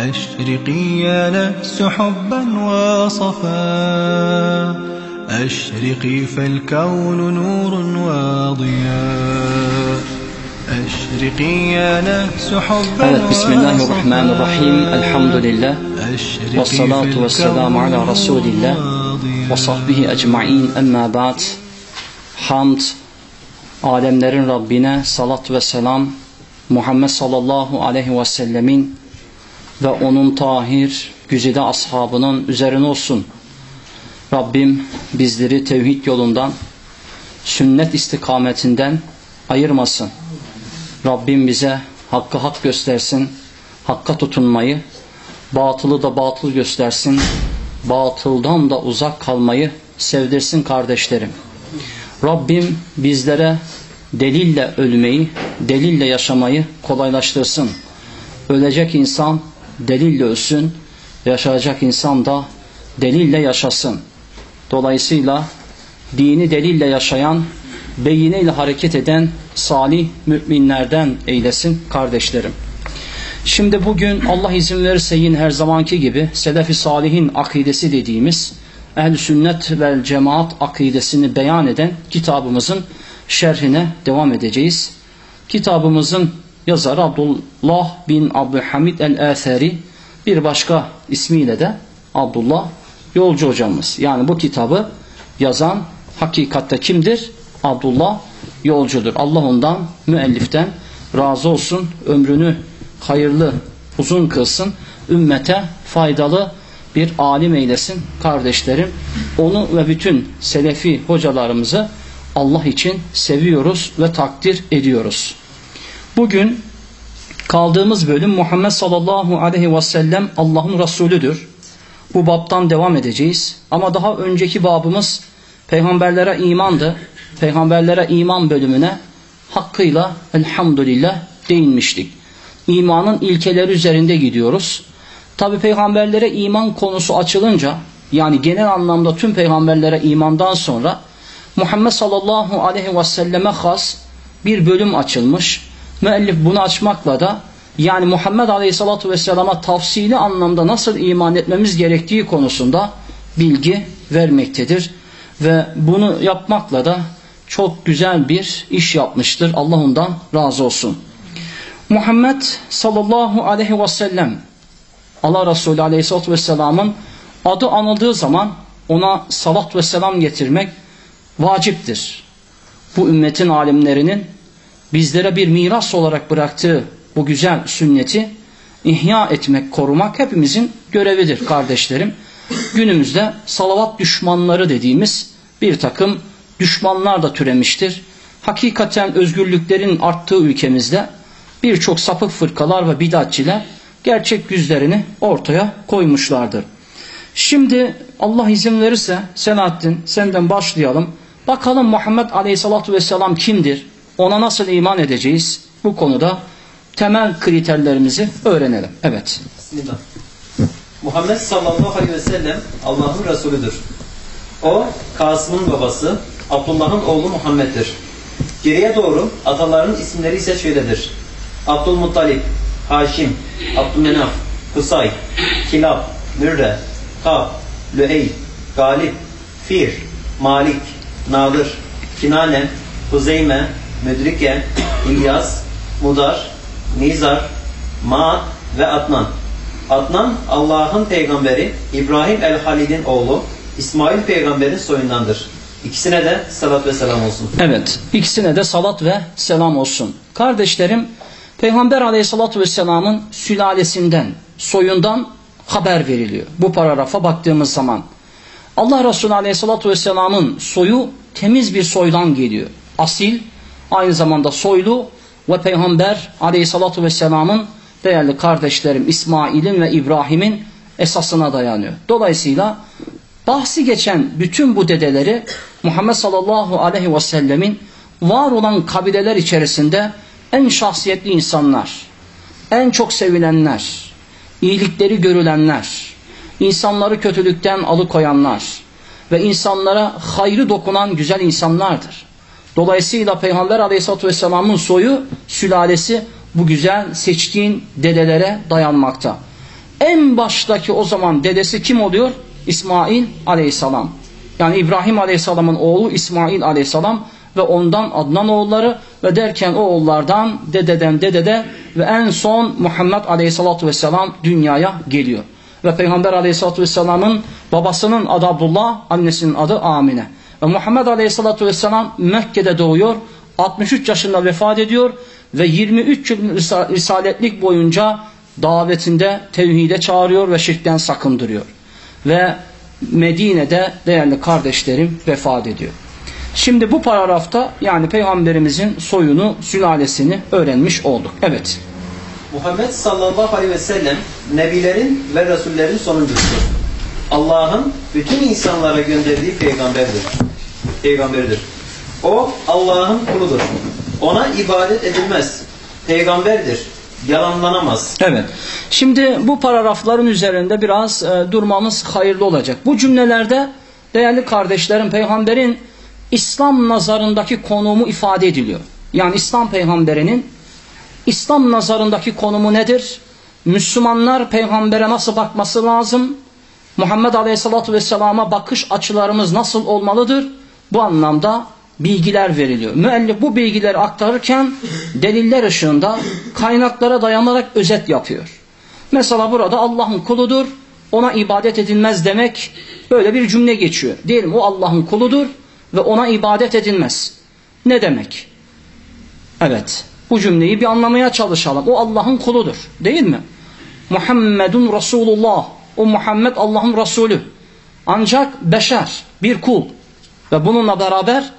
أشرقي يا نفس حبا وصفا. أشرقي فالكون نور وضياء أشرقي يا نفس حبا بسم الله الرحمن الرحيم الحمد لله والصلاة والسلام على رسول الله وصحبه أجمعين. أما بعد حمد alemlerin Rabbine salat ve selam Muhammed sallallahu aleyhi ve sellemin ve onun tahir, güzide ashabının üzerine olsun. Rabbim bizleri tevhid yolundan, sünnet istikametinden ayırmasın. Rabbim bize hakkı hak göstersin, hakka tutunmayı, batılı da batıl göstersin, batıldan da uzak kalmayı sevdirsin kardeşlerim. Rabbim bizlere delille ölmeyi, delille yaşamayı kolaylaştırsın. Ölecek insan delille ölsün, yaşayacak insan da delille yaşasın. Dolayısıyla dini delille yaşayan, beyineyle hareket eden salih müminlerden eylesin kardeşlerim. Şimdi bugün Allah izin verirse yine her zamanki gibi Selefi Salihin akidesi dediğimiz ehl Sünnet ve Cemaat akidesini beyan eden kitabımızın şerhine devam edeceğiz. Kitabımızın yazarı Abdullah bin Abdülhamid el-Atheri bir başka ismiyle de Abdullah Yolcu hocamız. Yani bu kitabı yazan hakikatte kimdir? Abdullah Yolcudur. Allah ondan, müelliften razı olsun. Ömrünü hayırlı, uzun kılsın. Ümmete faydalı bir alim eylesin kardeşlerim. Onu ve bütün selefi hocalarımızı Allah için seviyoruz ve takdir ediyoruz. Bugün kaldığımız bölüm Muhammed sallallahu aleyhi ve sellem Allah'ın Resulüdür. Bu babtan devam edeceğiz. Ama daha önceki babımız peygamberlere imandı. Peygamberlere iman bölümüne hakkıyla elhamdülillah değinmiştik. İmanın ilkeleri üzerinde gidiyoruz. Tabi peygamberlere iman konusu açılınca yani genel anlamda tüm peygamberlere imandan sonra Muhammed sallallahu aleyhi ve selleme has bir bölüm açılmış. Müellif bunu açmakla da yani Muhammed aleyhissalatu vesselama tafsili anlamda nasıl iman etmemiz gerektiği konusunda bilgi vermektedir. Ve bunu yapmakla da çok güzel bir iş yapmıştır. Allah ondan razı olsun. Muhammed sallallahu aleyhi ve sellem Allah Resulü aleyhissalatü vesselamın adı anıldığı zaman ona salat ve selam getirmek vaciptir. Bu ümmetin alimlerinin bizlere bir miras olarak bıraktığı bu güzel sünneti ihya etmek, korumak hepimizin görevidir kardeşlerim. Günümüzde salavat düşmanları dediğimiz bir takım düşmanlar da türemiştir. Hakikaten özgürlüklerin arttığı ülkemizde birçok sapık fırkalar ve bidatçiler gerçek yüzlerini ortaya koymuşlardır. Şimdi Allah izin verirse Selahattin senden başlayalım. Bakalım Muhammed Aleyhisselatü Vesselam kimdir? Ona nasıl iman edeceğiz? Bu konuda temel kriterlerimizi öğrenelim. Evet. Muhammed sallallahu aleyhi ve sellem Allah'ın Resulüdür. O, Kasım'ın babası, Abdullah'ın oğlu Muhammed'dir. Geriye doğru atalarının isimleri ise şöyledir. Abdülmuttalip, Haşim, Abdümenaf, Kusay, Kilab, Mürre, Kab, Lüey, Galip, Fir, Malik, Nadır, Kinane, Huzeyme, Müdrike, İlyas, Mudar, Nizar, Maat ve Adnan. Adnan Allah'ın peygamberi İbrahim el-Halil'in oğlu İsmail peygamberin soyundandır. İkisine de salat ve selam olsun. Evet. ikisine de salat ve selam olsun. Kardeşlerim Peygamber aleyhissalatü vesselamın sülalesinden, soyundan haber veriliyor. Bu paragrafa baktığımız zaman. Allah Resulü aleyhissalatü vesselamın soyu temiz bir soydan geliyor. Asil, aynı zamanda soylu ve Peygamber aleyhissalatü vesselamın değerli kardeşlerim İsmail'in ve İbrahim'in esasına dayanıyor. Dolayısıyla bahsi geçen bütün bu dedeleri Muhammed sallallahu aleyhi ve sellemin var olan kabileler içerisinde en şahsiyetli insanlar, en çok sevilenler, iyilikleri görülenler, insanları kötülükten alıkoyanlar ve insanlara hayrı dokunan güzel insanlardır. Dolayısıyla Peygamber Aleyhisselatü Vesselam'ın soyu, sülalesi bu güzel seçtiğin dedelere dayanmakta. en baştaki o zaman dedesi kim oluyor? İsmail aleyhisselam. Yani İbrahim aleyhisselamın oğlu İsmail aleyhisselam ve ondan Adnan oğulları ve derken o oğullardan dededen dedede ve en son Muhammed aleyhissalatu vesselam dünyaya geliyor. Ve Peygamber aleyhissalatu vesselamın babasının adı Abdullah, annesinin adı Amine. Ve Muhammed aleyhissalatu vesselam Mekke'de doğuyor, 63 yaşında vefat ediyor ve 23 yıl risaletlik boyunca davetinde tevhide çağırıyor ve şirkten sakındırıyor. Ve Medine'de değerli kardeşlerim vefat ediyor. Şimdi bu paragrafta yani peygamberimizin soyunu, sülalesini öğrenmiş olduk. Evet. Muhammed sallallahu aleyhi ve sellem nebilerin ve rasullerin sonuncusudur. Allah'ın bütün insanlara gönderdiği peygamberdir. Peygamberidir. O Allah'ın kuludur. Ona ibadet edilmez. Peygamberdir. Yalanlanamaz. Evet. Şimdi bu paragrafların üzerinde biraz e, durmamız hayırlı olacak. Bu cümlelerde değerli kardeşlerim peygamberin İslam nazarındaki konumu ifade ediliyor. Yani İslam peygamberinin İslam nazarındaki konumu nedir? Müslümanlar peygambere nasıl bakması lazım? Muhammed Aleyhisselatü Vesselam'a bakış açılarımız nasıl olmalıdır? Bu anlamda bilgiler veriliyor. Müellif bu bilgileri aktarırken deliller ışığında kaynaklara dayanarak özet yapıyor. Mesela burada Allah'ın kuludur, ona ibadet edilmez demek böyle bir cümle geçiyor. Diyelim o Allah'ın kuludur ve ona ibadet edilmez. Ne demek? Evet. Bu cümleyi bir anlamaya çalışalım. O Allah'ın kuludur. Değil mi? Muhammedun Resulullah. O Muhammed Allah'ın Resulü. Ancak beşer, bir kul. Ve bununla beraber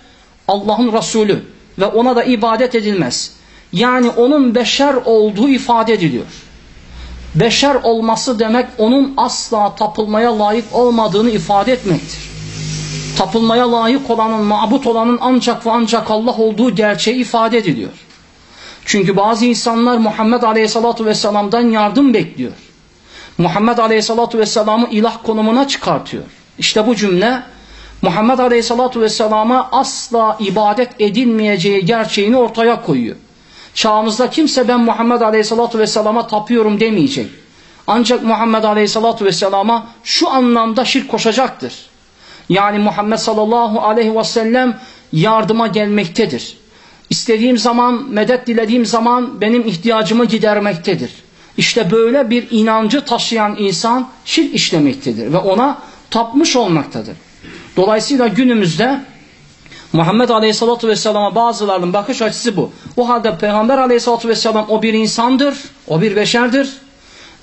Allah'ın Resulü. Ve ona da ibadet edilmez. Yani onun beşer olduğu ifade ediliyor. Beşer olması demek onun asla tapılmaya layık olmadığını ifade etmektir. Tapılmaya layık olanın, mabut olanın ancak ve ancak Allah olduğu gerçeği ifade ediliyor. Çünkü bazı insanlar Muhammed Aleyhisselatü Vesselam'dan yardım bekliyor. Muhammed Aleyhisselatü Vesselam'ı ilah konumuna çıkartıyor. İşte bu cümle Muhammed Aleyhisselatü Vesselam'a asla ibadet edilmeyeceği gerçeğini ortaya koyuyor. Çağımızda kimse ben Muhammed Aleyhisselatü Vesselam'a tapıyorum demeyecek. Ancak Muhammed Aleyhisselatü Vesselam'a şu anlamda şirk koşacaktır. Yani Muhammed sallallahu aleyhi ve sellem yardıma gelmektedir. İstediğim zaman, medet dilediğim zaman benim ihtiyacımı gidermektedir. İşte böyle bir inancı taşıyan insan şirk işlemektedir ve ona tapmış olmaktadır. Dolayısıyla günümüzde Muhammed Aleyhisselatü Vesselam'a bazılarının bakış açısı bu. O halde Peygamber Aleyhisselatü Vesselam o bir insandır, o bir beşerdir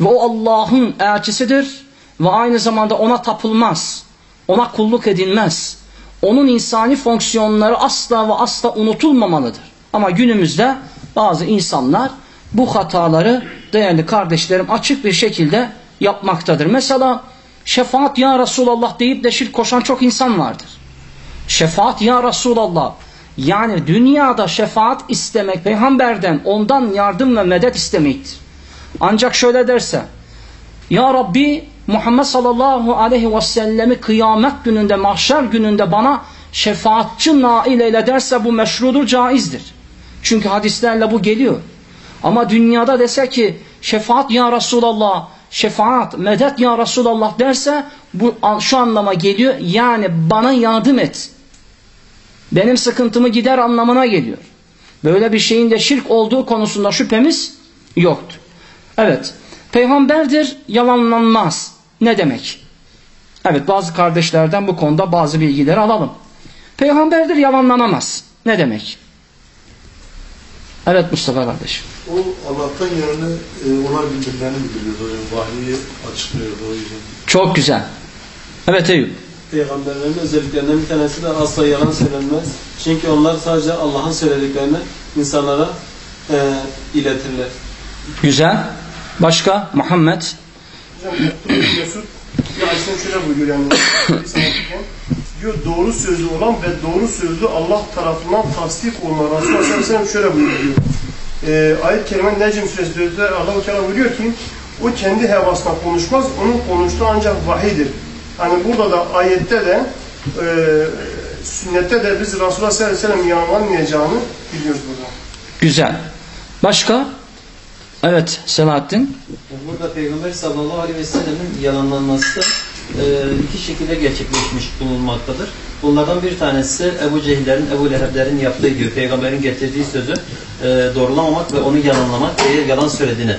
ve o Allah'ın elçisidir ve aynı zamanda ona tapılmaz, ona kulluk edilmez. Onun insani fonksiyonları asla ve asla unutulmamalıdır. Ama günümüzde bazı insanlar bu hataları değerli kardeşlerim açık bir şekilde yapmaktadır. Mesela şefaat ya Resulallah deyip de şirk koşan çok insan vardır. Şefaat ya Resulallah. Yani dünyada şefaat istemek peygamberden ondan yardım ve medet istemektir. Ancak şöyle derse Ya Rabbi Muhammed sallallahu aleyhi ve sellemi kıyamet gününde mahşer gününde bana şefaatçi nail eyle derse bu meşrudur caizdir. Çünkü hadislerle bu geliyor. Ama dünyada dese ki şefaat ya Resulallah şefaat, medet ya Resulallah derse bu şu anlama geliyor. Yani bana yardım et. Benim sıkıntımı gider anlamına geliyor. Böyle bir şeyin de şirk olduğu konusunda şüphemiz yoktur. Evet. Peygamberdir yalanlanmaz. Ne demek? Evet bazı kardeşlerden bu konuda bazı bilgileri alalım. Peygamberdir yalanlanamaz. Ne demek? Evet Mustafa kardeş. O Allah'tan e, ona bildirilerini bildiriyordu. hocam. Vahyi açıklıyordu o yüzden. Çok güzel. Evet Eyüp. Peygamberlerin özelliklerinden bir tanesi de asla yalan söylenmez. Çünkü onlar sadece Allah'ın söylediklerini insanlara e, iletirler. Güzel. Başka? Muhammed. Hocam Mesud bir hadisinde şöyle buyuruyor yani diyor doğru sözlü olan ve doğru sözlü Allah tarafından tasdik olunan Resulullah sallallahu aleyhi ve sellem şöyle buyuruyor. Ee, ayet-i kerime Necm suresinde Allah-u Teala buyuruyor ki o kendi hevasına konuşmaz, onun konuştuğu ancak vahidir. Hani burada da ayette de e, sünnette de biz Resulullah sallallahu aleyhi ve sellem yalanlamayacağını biliyoruz burada. Güzel. Başka? Evet Selahattin. burada Peygamber sallallahu aleyhi ve sellemin yalanlanması e, iki şekilde gerçekleşmiş bulunmaktadır. Bunlardan bir tanesi Ebu Cehillerin, Ebu Leheblerin yaptığı gibi Peygamberin getirdiği sözü e, doğrulamamak ve onu yalanlamak eğer yalan söylediğini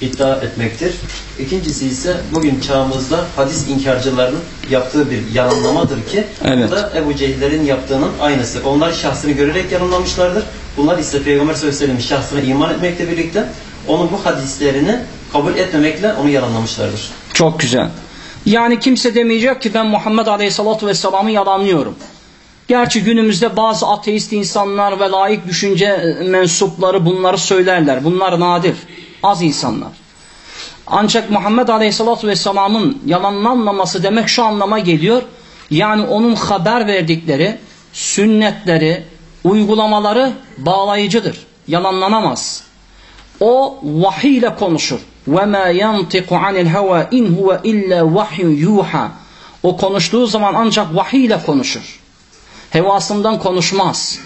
iddia etmektir. İkincisi ise bugün çağımızda hadis inkarcılarının yaptığı bir yalanlamadır ki Evet. bu da Ebu Cehillerin yaptığının aynısı. Onlar şahsını görerek yalanlamışlardır. Bunlar ise Peygamber sallallahu aleyhi ve sellem'in şahsına iman etmekle birlikte onun bu hadislerini kabul etmemekle onu yalanlamışlardır. Çok güzel. Yani kimse demeyecek ki ben Muhammed Aleyhisselatü Vesselam'ı yalanlıyorum. Gerçi günümüzde bazı ateist insanlar ve laik düşünce mensupları bunları söylerler. Bunlar nadir. Az insanlar. Ancak Muhammed Aleyhisselatü Vesselam'ın yalanlanmaması demek şu anlama geliyor. Yani onun haber verdikleri, sünnetleri, uygulamaları bağlayıcıdır. Yalanlanamaz. O vahiy ile konuşur. وَمَا يَنْتِقُ عَنِ الْهَوَى اِنْ هُوَ اِلَّا وَحْيٌ يُوحَى O konuştuğu zaman ancak vahiy ile konuşur. Hevasından konuşmaz.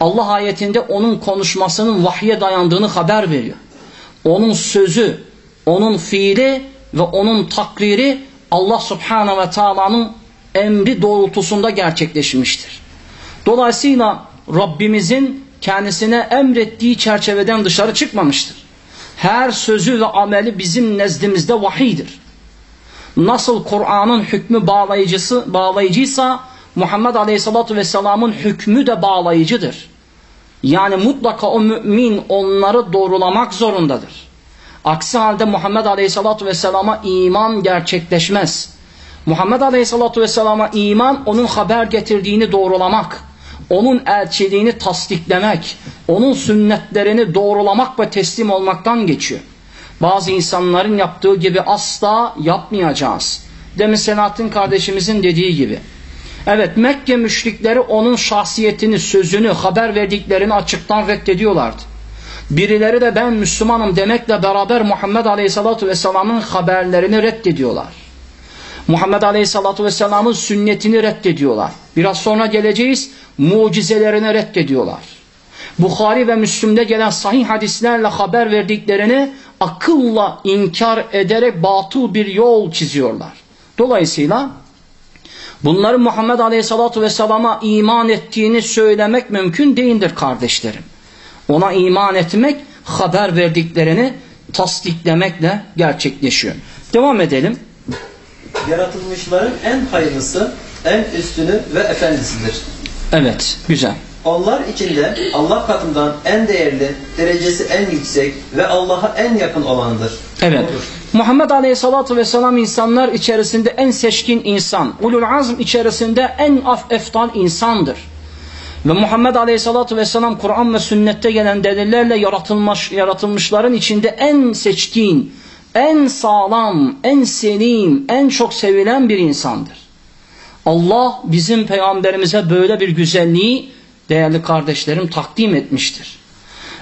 Allah ayetinde onun konuşmasının vahye dayandığını haber veriyor. Onun sözü, onun fiili ve onun takriri Allah subhanahu ve taala'nın emri doğrultusunda gerçekleşmiştir. Dolayısıyla Rabbimizin kendisine emrettiği çerçeveden dışarı çıkmamıştır. Her sözü ve ameli bizim nezdimizde vahiydir. Nasıl Kur'an'ın hükmü bağlayıcısı bağlayıcıysa Muhammed Aleyhisselatü Vesselam'ın hükmü de bağlayıcıdır. Yani mutlaka o mümin onları doğrulamak zorundadır. Aksi halde Muhammed Aleyhisselatü Vesselam'a iman gerçekleşmez. Muhammed Aleyhisselatü Vesselam'a iman onun haber getirdiğini doğrulamak, onun elçiliğini tasdiklemek, onun sünnetlerini doğrulamak ve teslim olmaktan geçiyor. Bazı insanların yaptığı gibi asla yapmayacağız. Demin Selahattin kardeşimizin dediği gibi. Evet Mekke müşrikleri onun şahsiyetini, sözünü, haber verdiklerini açıktan reddediyorlardı. Birileri de ben Müslümanım demekle beraber Muhammed Aleyhisselatü Vesselam'ın haberlerini reddediyorlar. Muhammed Aleyhisselatü Vesselam'ın sünnetini reddediyorlar. Biraz sonra geleceğiz, mucizelerini reddediyorlar. Bukhari ve Müslüm'de gelen sahih hadislerle haber verdiklerini akılla inkar ederek batıl bir yol çiziyorlar. Dolayısıyla bunların Muhammed Aleyhisselatü Vesselam'a iman ettiğini söylemek mümkün değildir kardeşlerim. Ona iman etmek haber verdiklerini tasdiklemekle gerçekleşiyor. Devam edelim. Yaratılmışların en hayırlısı, en üstünü ve efendisidir. Evet, güzel. Onlar içinde Allah katından en değerli, derecesi en yüksek ve Allah'a en yakın olanıdır. Evet. Odur. Muhammed Aleyhisselatü Vesselam insanlar içerisinde en seçkin insan. Ulul azm içerisinde en af eftal insandır. Ve Muhammed Aleyhisselatü Vesselam Kur'an ve sünnette gelen delillerle yaratılmış, yaratılmışların içinde en seçkin, en sağlam, en selim, en çok sevilen bir insandır. Allah bizim peygamberimize böyle bir güzelliği değerli kardeşlerim takdim etmiştir.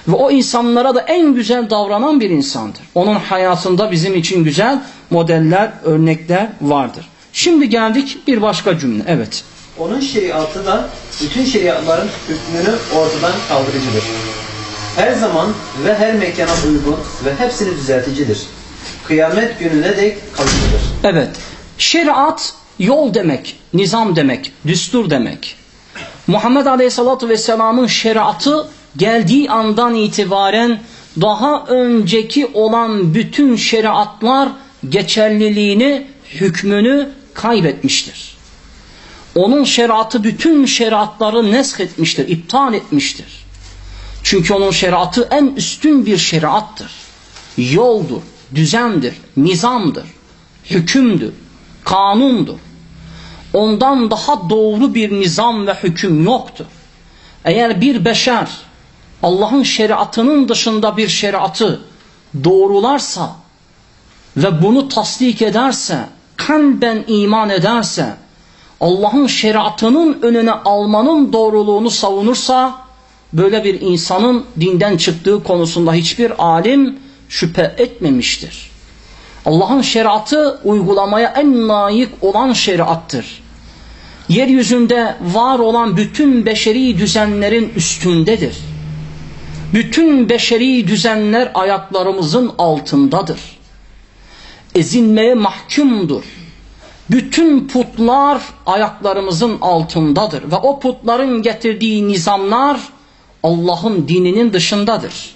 Ve o insanlara da en güzel davranan bir insandır. Onun hayatında bizim için güzel modeller, örnekler vardır. Şimdi geldik bir başka cümle. Evet. Onun şeriatı da bütün şeriatların hükmünü ortadan kaldırıcıdır. Her zaman ve her mekana uygun ve hepsini düzelticidir. Kıyamet gününe dek kalıcıdır. Evet. Şeriat yol demek, nizam demek, düstur demek. Muhammed Aleyhisselatü Vesselam'ın şeriatı geldiği andan itibaren daha önceki olan bütün şeriatlar geçerliliğini, hükmünü kaybetmiştir. Onun şeriatı bütün şeriatları nesk etmiştir, iptal etmiştir. Çünkü onun şeriatı en üstün bir şeriattır. Yoldur, düzendir, nizamdır, hükümdür, kanundur. Ondan daha doğru bir nizam ve hüküm yoktur. Eğer bir beşer Allah'ın şeriatının dışında bir şeriatı doğrularsa ve bunu tasdik ederse, kalben iman ederse, Allah'ın şeriatının önüne almanın doğruluğunu savunursa, böyle bir insanın dinden çıktığı konusunda hiçbir alim şüphe etmemiştir. Allah'ın şeriatı uygulamaya en layık olan şeriattır. Yeryüzünde var olan bütün beşeri düzenlerin üstündedir. Bütün beşeri düzenler ayaklarımızın altındadır. ezilmeye mahkumdur. Bütün putlar ayaklarımızın altındadır ve o putların getirdiği nizamlar Allah'ın dininin dışındadır.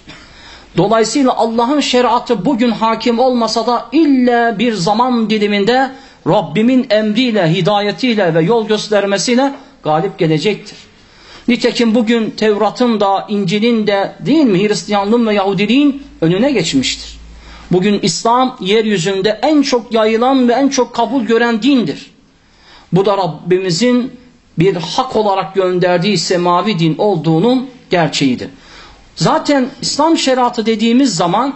Dolayısıyla Allah'ın şeriatı bugün hakim olmasa da illa bir zaman diliminde Rabbimin emriyle, hidayetiyle ve yol göstermesiyle galip gelecektir. Nitekim bugün Tevrat'ın da, İncil'in de değil mi Hristiyanlığın ve Yahudiliğin önüne geçmiştir. Bugün İslam yeryüzünde en çok yayılan ve en çok kabul gören dindir. Bu da Rabbimizin bir hak olarak gönderdiği semavi din olduğunun gerçeğidir. Zaten İslam şeriatı dediğimiz zaman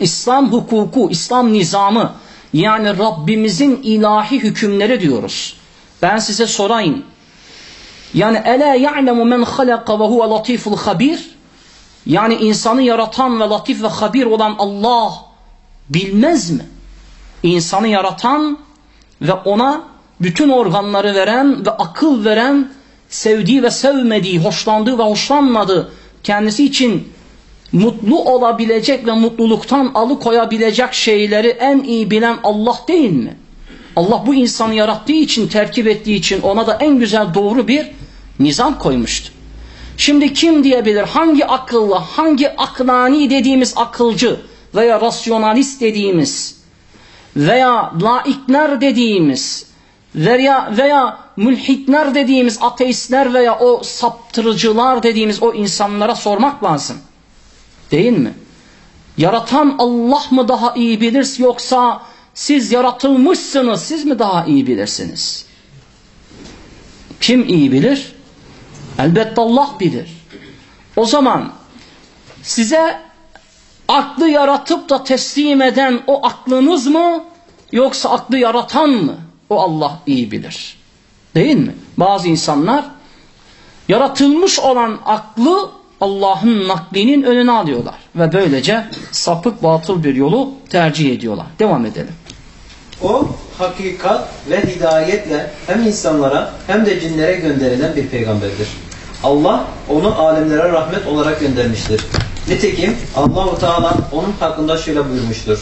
İslam hukuku, İslam nizamı yani Rabbimizin ilahi hükümleri diyoruz. Ben size sorayım. Yani ela ya'lemu men halaka ve huve latiful habir? Yani insanı yaratan ve latif ve habir olan Allah bilmez mi? İnsanı yaratan ve ona bütün organları veren ve akıl veren, sevdiği ve sevmediği, hoşlandığı ve hoşlanmadığı, kendisi için mutlu olabilecek ve mutluluktan alıkoyabilecek şeyleri en iyi bilen Allah değil mi? Allah bu insanı yarattığı için, terkip ettiği için ona da en güzel doğru bir nizam koymuştu. Şimdi kim diyebilir hangi akıllı, hangi aklani dediğimiz akılcı veya rasyonalist dediğimiz veya laikler dediğimiz veya, veya mülhitler dediğimiz ateistler veya o saptırıcılar dediğimiz o insanlara sormak lazım. Değil mi? Yaratan Allah mı daha iyi bilir yoksa siz yaratılmışsınız siz mi daha iyi bilirsiniz? Kim iyi bilir? Elbette Allah bilir. O zaman size aklı yaratıp da teslim eden o aklınız mı yoksa aklı yaratan mı? O Allah iyi bilir. Değil mi? Bazı insanlar yaratılmış olan aklı Allah'ın naklinin önüne alıyorlar. Ve böylece sapık batıl bir yolu tercih ediyorlar. Devam edelim. O hakikat ve hidayetle hem insanlara hem de cinlere gönderilen bir peygamberdir. Allah onu alemlere rahmet olarak göndermiştir. Nitekim Allahu Teala onun hakkında şöyle buyurmuştur.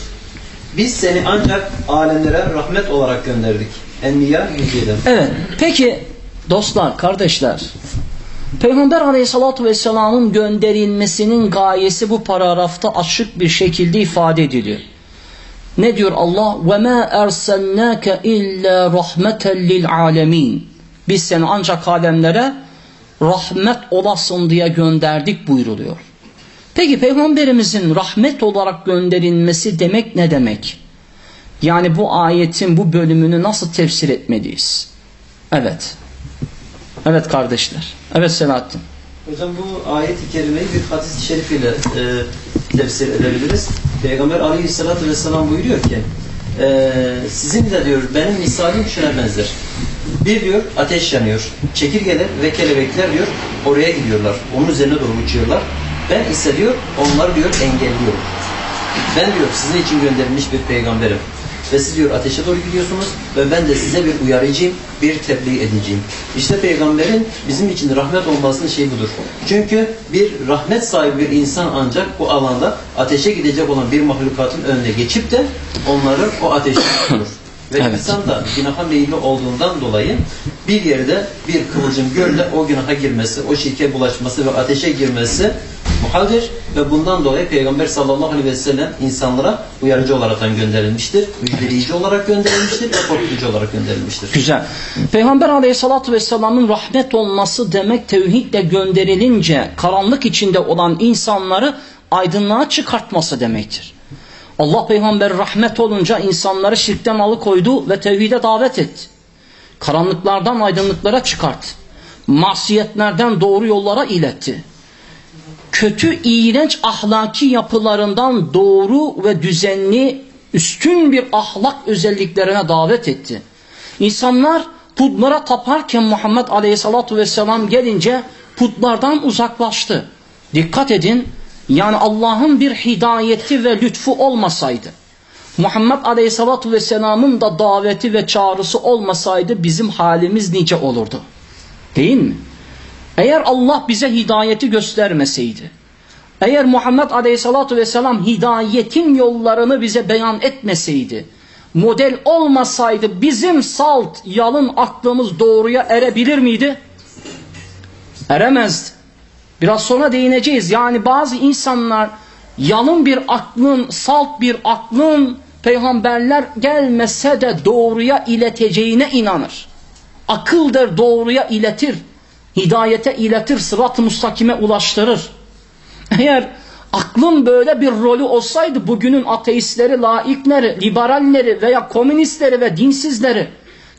Biz seni ancak alemlere rahmet olarak gönderdik. Enbiya 107. Evet. Peki dostlar, kardeşler. Peygamber Aleyhisselatü Vesselam'ın gönderilmesinin gayesi bu paragrafta açık bir şekilde ifade ediliyor. Ne diyor Allah? وَمَا اَرْسَلْنَاكَ اِلَّا رَحْمَةً لِلْعَالَمِينَ Biz seni ancak alemlere rahmet olasın diye gönderdik buyruluyor. Peki Peygamberimizin rahmet olarak gönderilmesi demek ne demek? Yani bu ayetin bu bölümünü nasıl tefsir etmeliyiz? Evet. Evet kardeşler. Evet Selahattin. Hocam bu ayet-i kerimeyi bir hadis-i şerif ile e, tefsir edebiliriz. Peygamber aleyhissalatü vesselam buyuruyor ki e, sizin de diyor benim misalim şuna benzer. Bir diyor ateş yanıyor. Çekirgeler ve kelebekler diyor oraya gidiyorlar. Onun üzerine doğru uçuyorlar. Ben ise diyor onları diyor engelliyorum. Ben diyor sizin için gönderilmiş bir peygamberim. Ve siz diyor ateşe doğru gidiyorsunuz ve ben de size bir uyarıcıyım, bir tebliğ edeceğim. İşte peygamberin bizim için rahmet olmasının şey budur. Çünkü bir rahmet sahibi bir insan ancak bu alanda ateşe gidecek olan bir mahlukatın önüne geçip de onları o ateşe tutulur. Ve Evet. insan da günaha meyilli olduğundan dolayı bir yerde bir kıvılcım gölle o günaha girmesi, o şirke bulaşması ve ateşe girmesi muhaldir ve bundan dolayı Peygamber sallallahu aleyhi ve sellem insanlara uyarıcı olaraktan gönderilmiştir, müjdeleyici olarak gönderilmiştir ve korkutucu olarak gönderilmiştir. Güzel. Peygamber aleyhissalatü vesselamın rahmet olması demek tevhidle gönderilince karanlık içinde olan insanları aydınlığa çıkartması demektir. Allah peygamber rahmet olunca insanları şirkten alıkoydu ve tevhide davet etti. Karanlıklardan aydınlıklara çıkarttı. Masiyetlerden doğru yollara iletti. Kötü, iğrenç ahlaki yapılarından doğru ve düzenli, üstün bir ahlak özelliklerine davet etti. İnsanlar putlara taparken Muhammed Aleyhisselatü Vesselam gelince putlardan uzaklaştı. Dikkat edin, yani Allah'ın bir hidayeti ve lütfu olmasaydı, Muhammed Aleyhisselatü Vesselam'ın da daveti ve çağrısı olmasaydı bizim halimiz nice olurdu. Değil mi? Eğer Allah bize hidayeti göstermeseydi, eğer Muhammed Aleyhisselatü Vesselam hidayetin yollarını bize beyan etmeseydi, model olmasaydı bizim salt, yalın aklımız doğruya erebilir miydi? Eremezdi. Biraz sonra değineceğiz. Yani bazı insanlar yalın bir aklın, salt bir aklın peygamberler gelmese de doğruya ileteceğine inanır. Akıldır doğruya iletir. Hidayete iletir, sırat-ı mustakime ulaştırır. Eğer aklın böyle bir rolü olsaydı bugünün ateistleri, laikleri, liberalleri veya komünistleri ve dinsizleri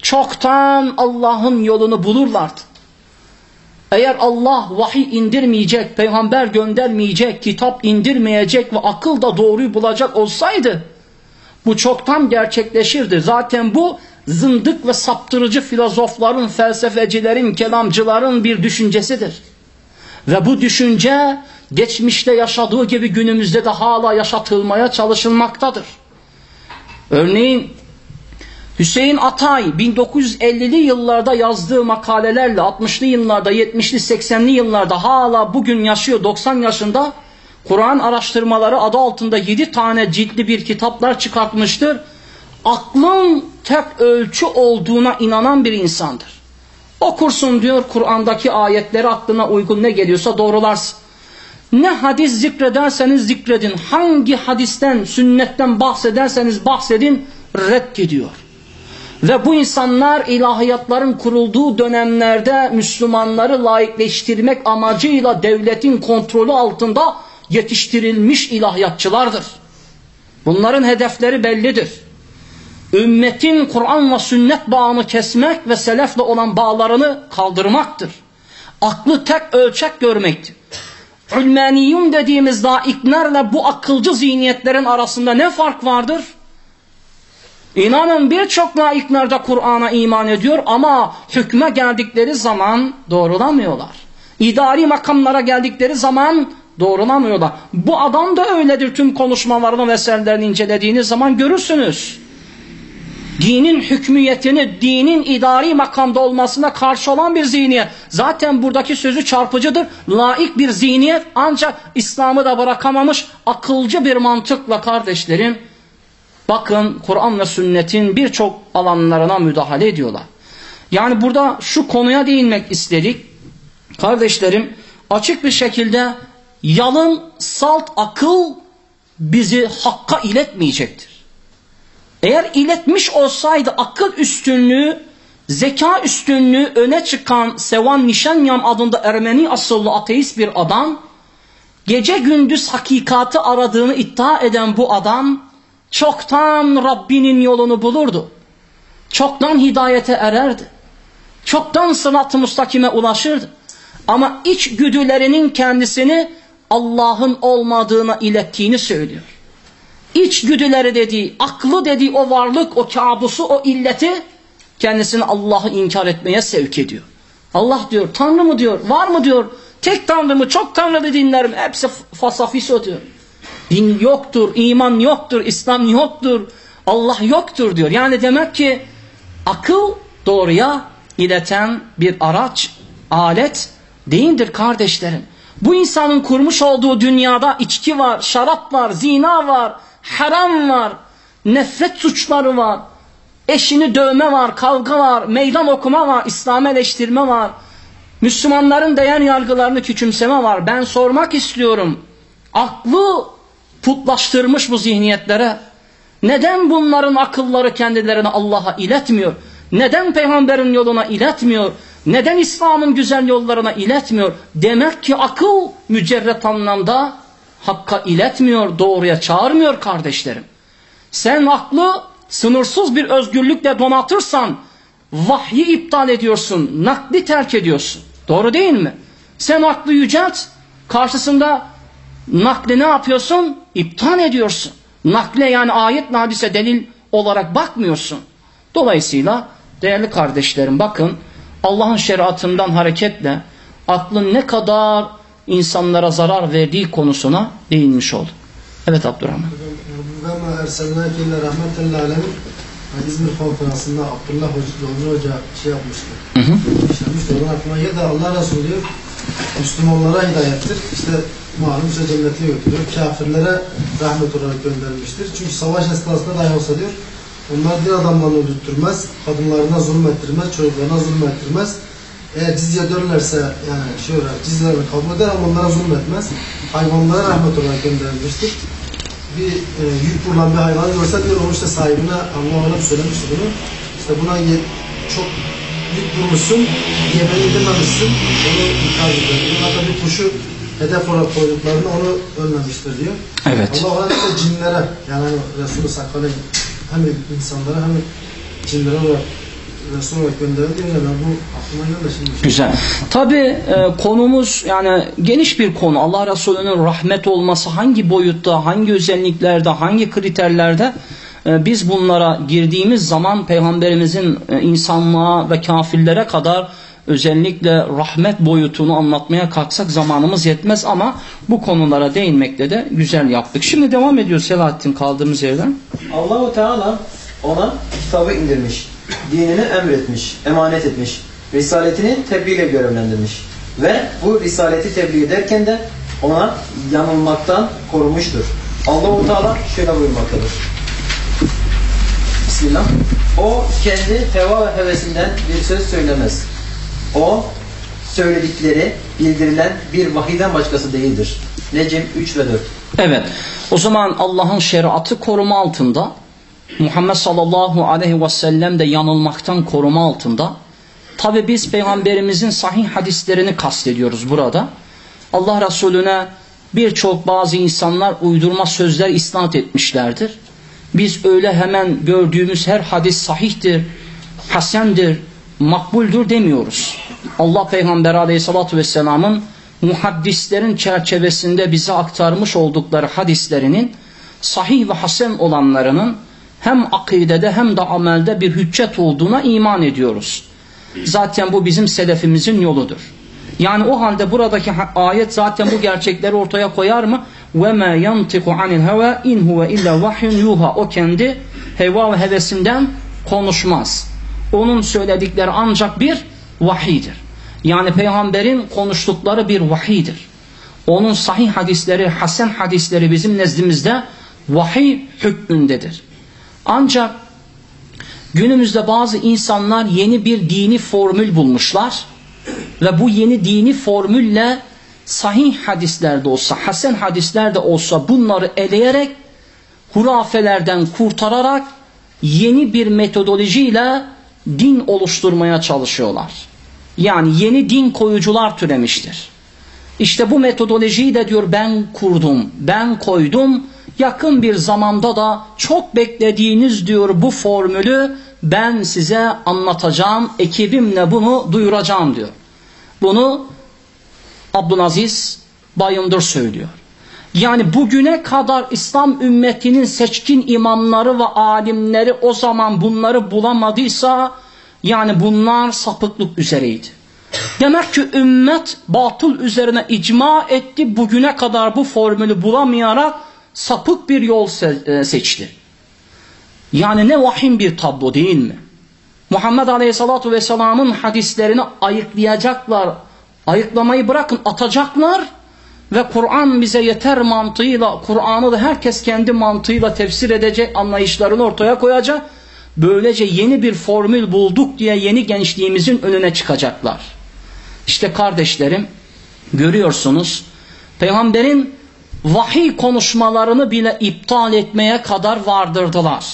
çoktan Allah'ın yolunu bulurlardı. Eğer Allah vahiy indirmeyecek, peygamber göndermeyecek, kitap indirmeyecek ve akıl da doğruyu bulacak olsaydı bu çoktan gerçekleşirdi. Zaten bu zındık ve saptırıcı filozofların, felsefecilerin, kelamcıların bir düşüncesidir. Ve bu düşünce geçmişte yaşadığı gibi günümüzde de hala yaşatılmaya çalışılmaktadır. Örneğin Hüseyin Atay 1950'li yıllarda yazdığı makalelerle 60'lı yıllarda 70'li 80'li yıllarda hala bugün yaşıyor 90 yaşında Kur'an araştırmaları adı altında 7 tane ciltli bir kitaplar çıkartmıştır. Aklın tek ölçü olduğuna inanan bir insandır. Okursun diyor Kur'an'daki ayetleri aklına uygun ne geliyorsa doğrularsın. Ne hadis zikrederseniz zikredin. Hangi hadisten, sünnetten bahsederseniz bahsedin reddediyor. Ve bu insanlar ilahiyatların kurulduğu dönemlerde Müslümanları laikleştirmek amacıyla devletin kontrolü altında yetiştirilmiş ilahiyatçılardır. Bunların hedefleri bellidir. Ümmetin Kur'an ve sünnet bağını kesmek ve selefle olan bağlarını kaldırmaktır. Aklı tek ölçek görmektir. Ülmeniyun dediğimiz laiklerle bu akılcı zihniyetlerin arasında ne fark vardır? İnanın birçok laikler de Kur'an'a iman ediyor ama hükme geldikleri zaman doğrulamıyorlar. İdari makamlara geldikleri zaman doğrulamıyorlar. Bu adam da öyledir tüm konuşmalarını ve eserlerini incelediğiniz zaman görürsünüz. Dinin hükmiyetini, dinin idari makamda olmasına karşı olan bir zihniyet. Zaten buradaki sözü çarpıcıdır. Laik bir zihniyet ancak İslam'ı da bırakamamış akılcı bir mantıkla kardeşlerim. Bakın Kur'an ve sünnetin birçok alanlarına müdahale ediyorlar. Yani burada şu konuya değinmek istedik. Kardeşlerim açık bir şekilde yalın salt akıl bizi hakka iletmeyecektir. Eğer iletmiş olsaydı akıl üstünlüğü, zeka üstünlüğü öne çıkan Sevan Nişanyam adında Ermeni asıllı ateist bir adam, gece gündüz hakikati aradığını iddia eden bu adam, çoktan Rabbinin yolunu bulurdu. Çoktan hidayete ererdi. Çoktan sırat-ı mustakime ulaşırdı. Ama iç güdülerinin kendisini Allah'ın olmadığına ilettiğini söylüyor. İç güdüleri dediği, aklı dediği o varlık, o kabusu, o illeti kendisini Allah'ı inkar etmeye sevk ediyor. Allah diyor, Tanrı mı diyor, var mı diyor, tek Tanrı mı, çok Tanrılı dinlerim, hepsi fasafiso diyor. Din yoktur, iman yoktur, İslam yoktur, Allah yoktur diyor. Yani demek ki akıl doğruya ileten bir araç, alet değildir kardeşlerim. Bu insanın kurmuş olduğu dünyada içki var, şarap var, zina var, haram var, nefret suçları var, eşini dövme var, kavga var, meydan okuma var, İslam eleştirme var, Müslümanların değer yargılarını küçümseme var. Ben sormak istiyorum, aklı putlaştırmış bu zihniyetlere, neden bunların akılları kendilerini Allah'a iletmiyor? Neden peygamberin yoluna iletmiyor? Neden İslam'ın güzel yollarına iletmiyor? Demek ki akıl mücerret anlamda hakka iletmiyor, doğruya çağırmıyor kardeşlerim. Sen aklı sınırsız bir özgürlükle donatırsan vahyi iptal ediyorsun, nakli terk ediyorsun. Doğru değil mi? Sen aklı yücelt, karşısında nakli ne yapıyorsun? İptal ediyorsun. Nakle yani ayet hadise delil olarak bakmıyorsun. Dolayısıyla değerli kardeşlerim bakın Allah'ın şeriatından hareketle aklın ne kadar insanlara zarar verdiği konusuna değinmiş oldu. Evet Abdurrahman. Ve ma erselnâke ille rahmeten alemin İzmir konferansında Abdullah Hoca, Hoca şey yapmıştı. Hı hı. İşlemişti. Onun aklıma ya da Allah Resulü diyor Müslümanlara hidayettir. İşte malum işte cennetine götürüyor. Kafirlere rahmet olarak göndermiştir. Çünkü savaş esnasında dahi olsa diyor Onlar din adamlarını öldürtmez, kadınlarına zulmettirmez, çocuklarına zulmettirmez. Eğer cizye dönlerse yani şey olarak cizlerini kabul eder ama onlara zulmetmez. Hayvanlara rahmet olarak gönderilmiştir. Bir e, yük vurulan bir hayvan görse diyor onu işte sahibine Allah ona söylemişti bunu. İşte buna ye- çok yük vurmuşsun, yemeği yedirmemişsin, onu ikaz eder. Da bir kuşu hedef olarak koyduklarında onu ölmemiştir diyor. Evet. Allah ona işte cinlere yani hani Resulü Sakal'ın hem insanlara hem cinlere olarak Resul olarak gönderildi. Yani ben bu aklıma geldi şimdi. Güzel. Tabi e, konumuz yani geniş bir konu. Allah Resulü'nün rahmet olması hangi boyutta, hangi özelliklerde, hangi kriterlerde e, biz bunlara girdiğimiz zaman Peygamberimizin e, insanlığa ve kafirlere kadar özellikle rahmet boyutunu anlatmaya kalksak zamanımız yetmez ama bu konulara değinmekte de güzel yaptık. Şimdi devam ediyor Selahattin kaldığımız yerden. Allahu Teala ona kitabı indirmiş, dinini emretmiş, emanet etmiş, risaletini tebliğle görevlendirmiş ve bu risaleti tebliğ ederken de ona yanılmaktan korumuştur. Allahu Teala şöyle buyurmaktadır. Bismillah. O kendi heva ve hevesinden bir söz söylemez. O söyledikleri bildirilen bir vahiden başkası değildir. Necm 3 ve 4. Evet. O zaman Allah'ın şeriatı koruma altında. Muhammed sallallahu aleyhi ve sellem de yanılmaktan koruma altında. Tabi biz peygamberimizin sahih hadislerini kastediyoruz burada. Allah Resulüne birçok bazı insanlar uydurma sözler isnat etmişlerdir. Biz öyle hemen gördüğümüz her hadis sahihtir, hasendir, makbuldür demiyoruz. Allah Peygamberi aleyhissalatü vesselamın muhaddislerin çerçevesinde bize aktarmış oldukları hadislerinin sahih ve hasen olanlarının hem akidede hem de amelde bir hüccet olduğuna iman ediyoruz. Zaten bu bizim selefimizin yoludur. Yani o halde buradaki ha- ayet zaten bu gerçekleri ortaya koyar mı? وَمَا يَنْتِقُ عَنِ الْهَوَى اِنْ هُوَ اِلَّا وَحْيٌ yuha. O kendi heva ve hevesinden konuşmaz. Onun söyledikleri ancak bir vahidir. Yani peygamberin konuştukları bir vahidir. Onun sahih hadisleri, hasen hadisleri bizim nezdimizde vahiy hükmündedir. Ancak günümüzde bazı insanlar yeni bir dini formül bulmuşlar ve bu yeni dini formülle sahih hadislerde olsa, hasen hadislerde olsa bunları eleyerek hurafelerden kurtararak yeni bir metodolojiyle din oluşturmaya çalışıyorlar. Yani yeni din koyucular türemiştir. İşte bu metodolojiyi de diyor ben kurdum, ben koydum. Yakın bir zamanda da çok beklediğiniz diyor bu formülü ben size anlatacağım, ekibimle bunu duyuracağım diyor. Bunu Abdülaziz Bayındır söylüyor. Yani bugüne kadar İslam ümmetinin seçkin imamları ve alimleri o zaman bunları bulamadıysa yani bunlar sapıklık üzereydi. Demek ki ümmet batıl üzerine icma etti. Bugüne kadar bu formülü bulamayarak sapık bir yol e, seçti. Yani ne vahim bir tablo değil mi? Muhammed Aleyhisselatü Vesselam'ın hadislerini ayıklayacaklar. Ayıklamayı bırakın atacaklar. Ve Kur'an bize yeter mantığıyla, Kur'an'ı da herkes kendi mantığıyla tefsir edecek anlayışlarını ortaya koyacak. Böylece yeni bir formül bulduk diye yeni gençliğimizin önüne çıkacaklar. İşte kardeşlerim görüyorsunuz peygamberin vahiy konuşmalarını bile iptal etmeye kadar vardırdılar.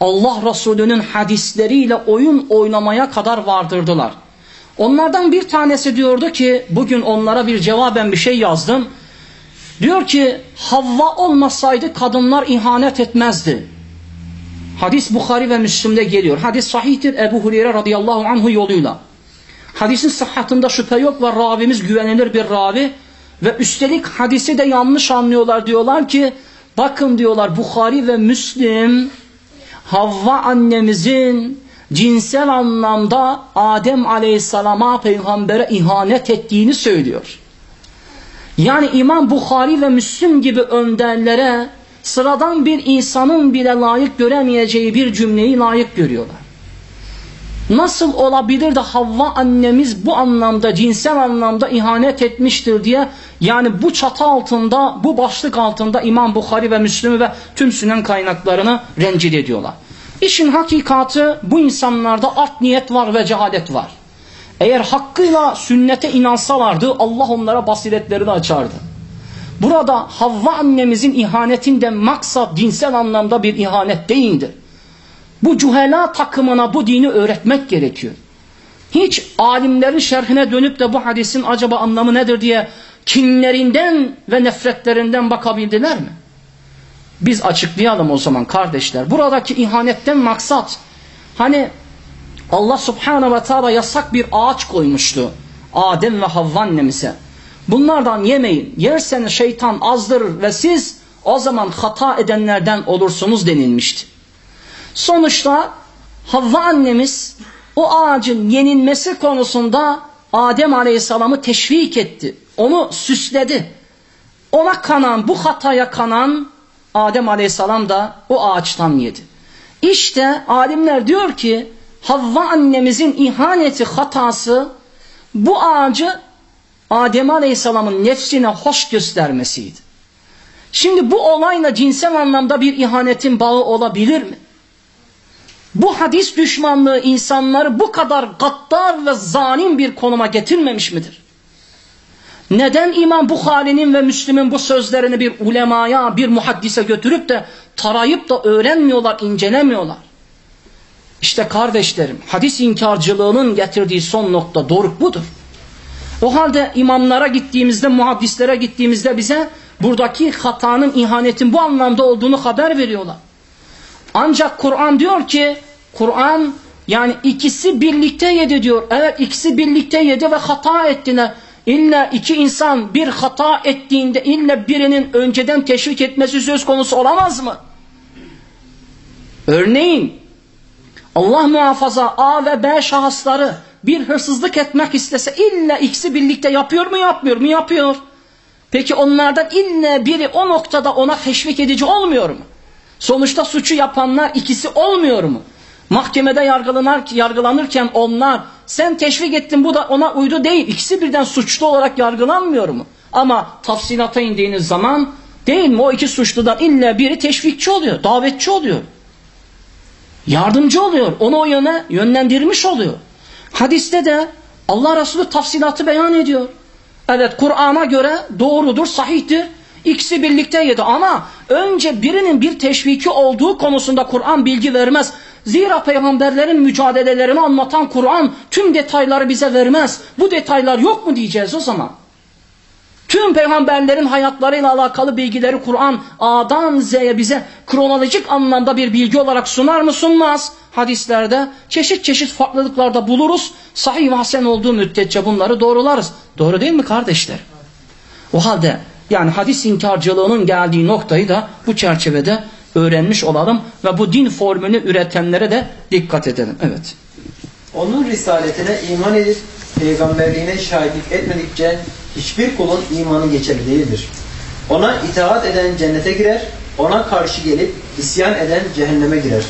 Allah Resulü'nün hadisleriyle oyun oynamaya kadar vardırdılar. Onlardan bir tanesi diyordu ki bugün onlara bir cevaben bir şey yazdım. Diyor ki Havva olmasaydı kadınlar ihanet etmezdi. Hadis Bukhari ve Müslim'de geliyor. Hadis sahihtir Ebu Hureyre radıyallahu anhu yoluyla. Hadisin sıhhatında şüphe yok ve ravimiz güvenilir bir ravi. Ve üstelik hadisi de yanlış anlıyorlar diyorlar ki bakın diyorlar Bukhari ve Müslim Havva annemizin cinsel anlamda Adem aleyhisselama peygambere ihanet ettiğini söylüyor. Yani İmam Bukhari ve Müslim gibi önderlere sıradan bir insanın bile layık göremeyeceği bir cümleyi layık görüyorlar. Nasıl olabilir de Havva annemiz bu anlamda cinsel anlamda ihanet etmiştir diye yani bu çatı altında bu başlık altında İmam Bukhari ve Müslüm'ü ve tüm sünen kaynaklarını rencide ediyorlar. İşin hakikati bu insanlarda art niyet var ve cehalet var. Eğer hakkıyla sünnete inansalardı Allah onlara basiretlerini açardı. Burada Havva annemizin ihanetinden maksat dinsel anlamda bir ihanet değildir. Bu cühela takımına bu dini öğretmek gerekiyor. Hiç alimlerin şerhine dönüp de bu hadisin acaba anlamı nedir diye kinlerinden ve nefretlerinden bakabildiler mi? Biz açıklayalım o zaman kardeşler. Buradaki ihanetten maksat hani Allah subhanahu ve teala yasak bir ağaç koymuştu. Adem ve Havva annemize. Bunlardan yemeyin. Yerseniz şeytan azdırır ve siz o zaman hata edenlerden olursunuz denilmişti. Sonuçta Havva annemiz o ağacın yenilmesi konusunda Adem Aleyhisselam'ı teşvik etti. Onu süsledi. Ona kanan, bu hataya kanan Adem Aleyhisselam da o ağaçtan yedi. İşte alimler diyor ki Havva annemizin ihaneti hatası bu ağacı Adem Aleyhisselam'ın nefsine hoş göstermesiydi. Şimdi bu olayla cinsel anlamda bir ihanetin bağı olabilir mi? Bu hadis düşmanlığı insanları bu kadar gaddar ve zalim bir konuma getirmemiş midir? Neden İmam Bukhari'nin ve Müslim'in bu sözlerini bir ulemaya, bir muhaddise götürüp de tarayıp da öğrenmiyorlar, incelemiyorlar? İşte kardeşlerim, hadis inkarcılığının getirdiği son nokta doruk budur. O halde imamlara gittiğimizde, muhaddislere gittiğimizde bize buradaki hatanın, ihanetin bu anlamda olduğunu haber veriyorlar. Ancak Kur'an diyor ki, Kur'an yani ikisi birlikte yedi diyor. Evet ikisi birlikte yedi ve hata ettiler. İlla iki insan bir hata ettiğinde illa birinin önceden teşvik etmesi söz konusu olamaz mı? Örneğin Allah muhafaza A ve B şahısları bir hırsızlık etmek istese illa ikisi birlikte yapıyor mu yapmıyor mu yapıyor. Peki onlardan illa biri o noktada ona teşvik edici olmuyor mu? Sonuçta suçu yapanlar ikisi olmuyor mu? Mahkemede yargılanır, yargılanırken onlar sen teşvik ettin bu da ona uydu değil. İkisi birden suçlu olarak yargılanmıyor mu? Ama tafsilata indiğiniz zaman değil mi o iki suçludan illa biri teşvikçi oluyor, davetçi oluyor. Yardımcı oluyor, onu o yöne yönlendirmiş oluyor. Hadiste de Allah Resulü tafsilatı beyan ediyor. Evet Kur'an'a göre doğrudur, sahihtir. İkisi birlikte yedi ama önce birinin bir teşviki olduğu konusunda Kur'an bilgi vermez. Zira peygamberlerin mücadelelerini anlatan Kur'an tüm detayları bize vermez. Bu detaylar yok mu diyeceğiz o zaman? Tüm peygamberlerin hayatlarıyla alakalı bilgileri Kur'an A'dan Z'ye bize kronolojik anlamda bir bilgi olarak sunar mı sunmaz? Hadislerde çeşit çeşit farklılıklarda buluruz. Sahih ve hasen olduğu müddetçe bunları doğrularız. Doğru değil mi kardeşler? O halde yani hadis inkarcılığının geldiği noktayı da bu çerçevede öğrenmiş olalım ve bu din formülünü üretenlere de dikkat edelim. Evet. Onun risaletine iman edip peygamberliğine şahitlik etmedikçe hiçbir kulun imanı geçerli değildir. Ona itaat eden cennete girer, ona karşı gelip isyan eden cehenneme girer.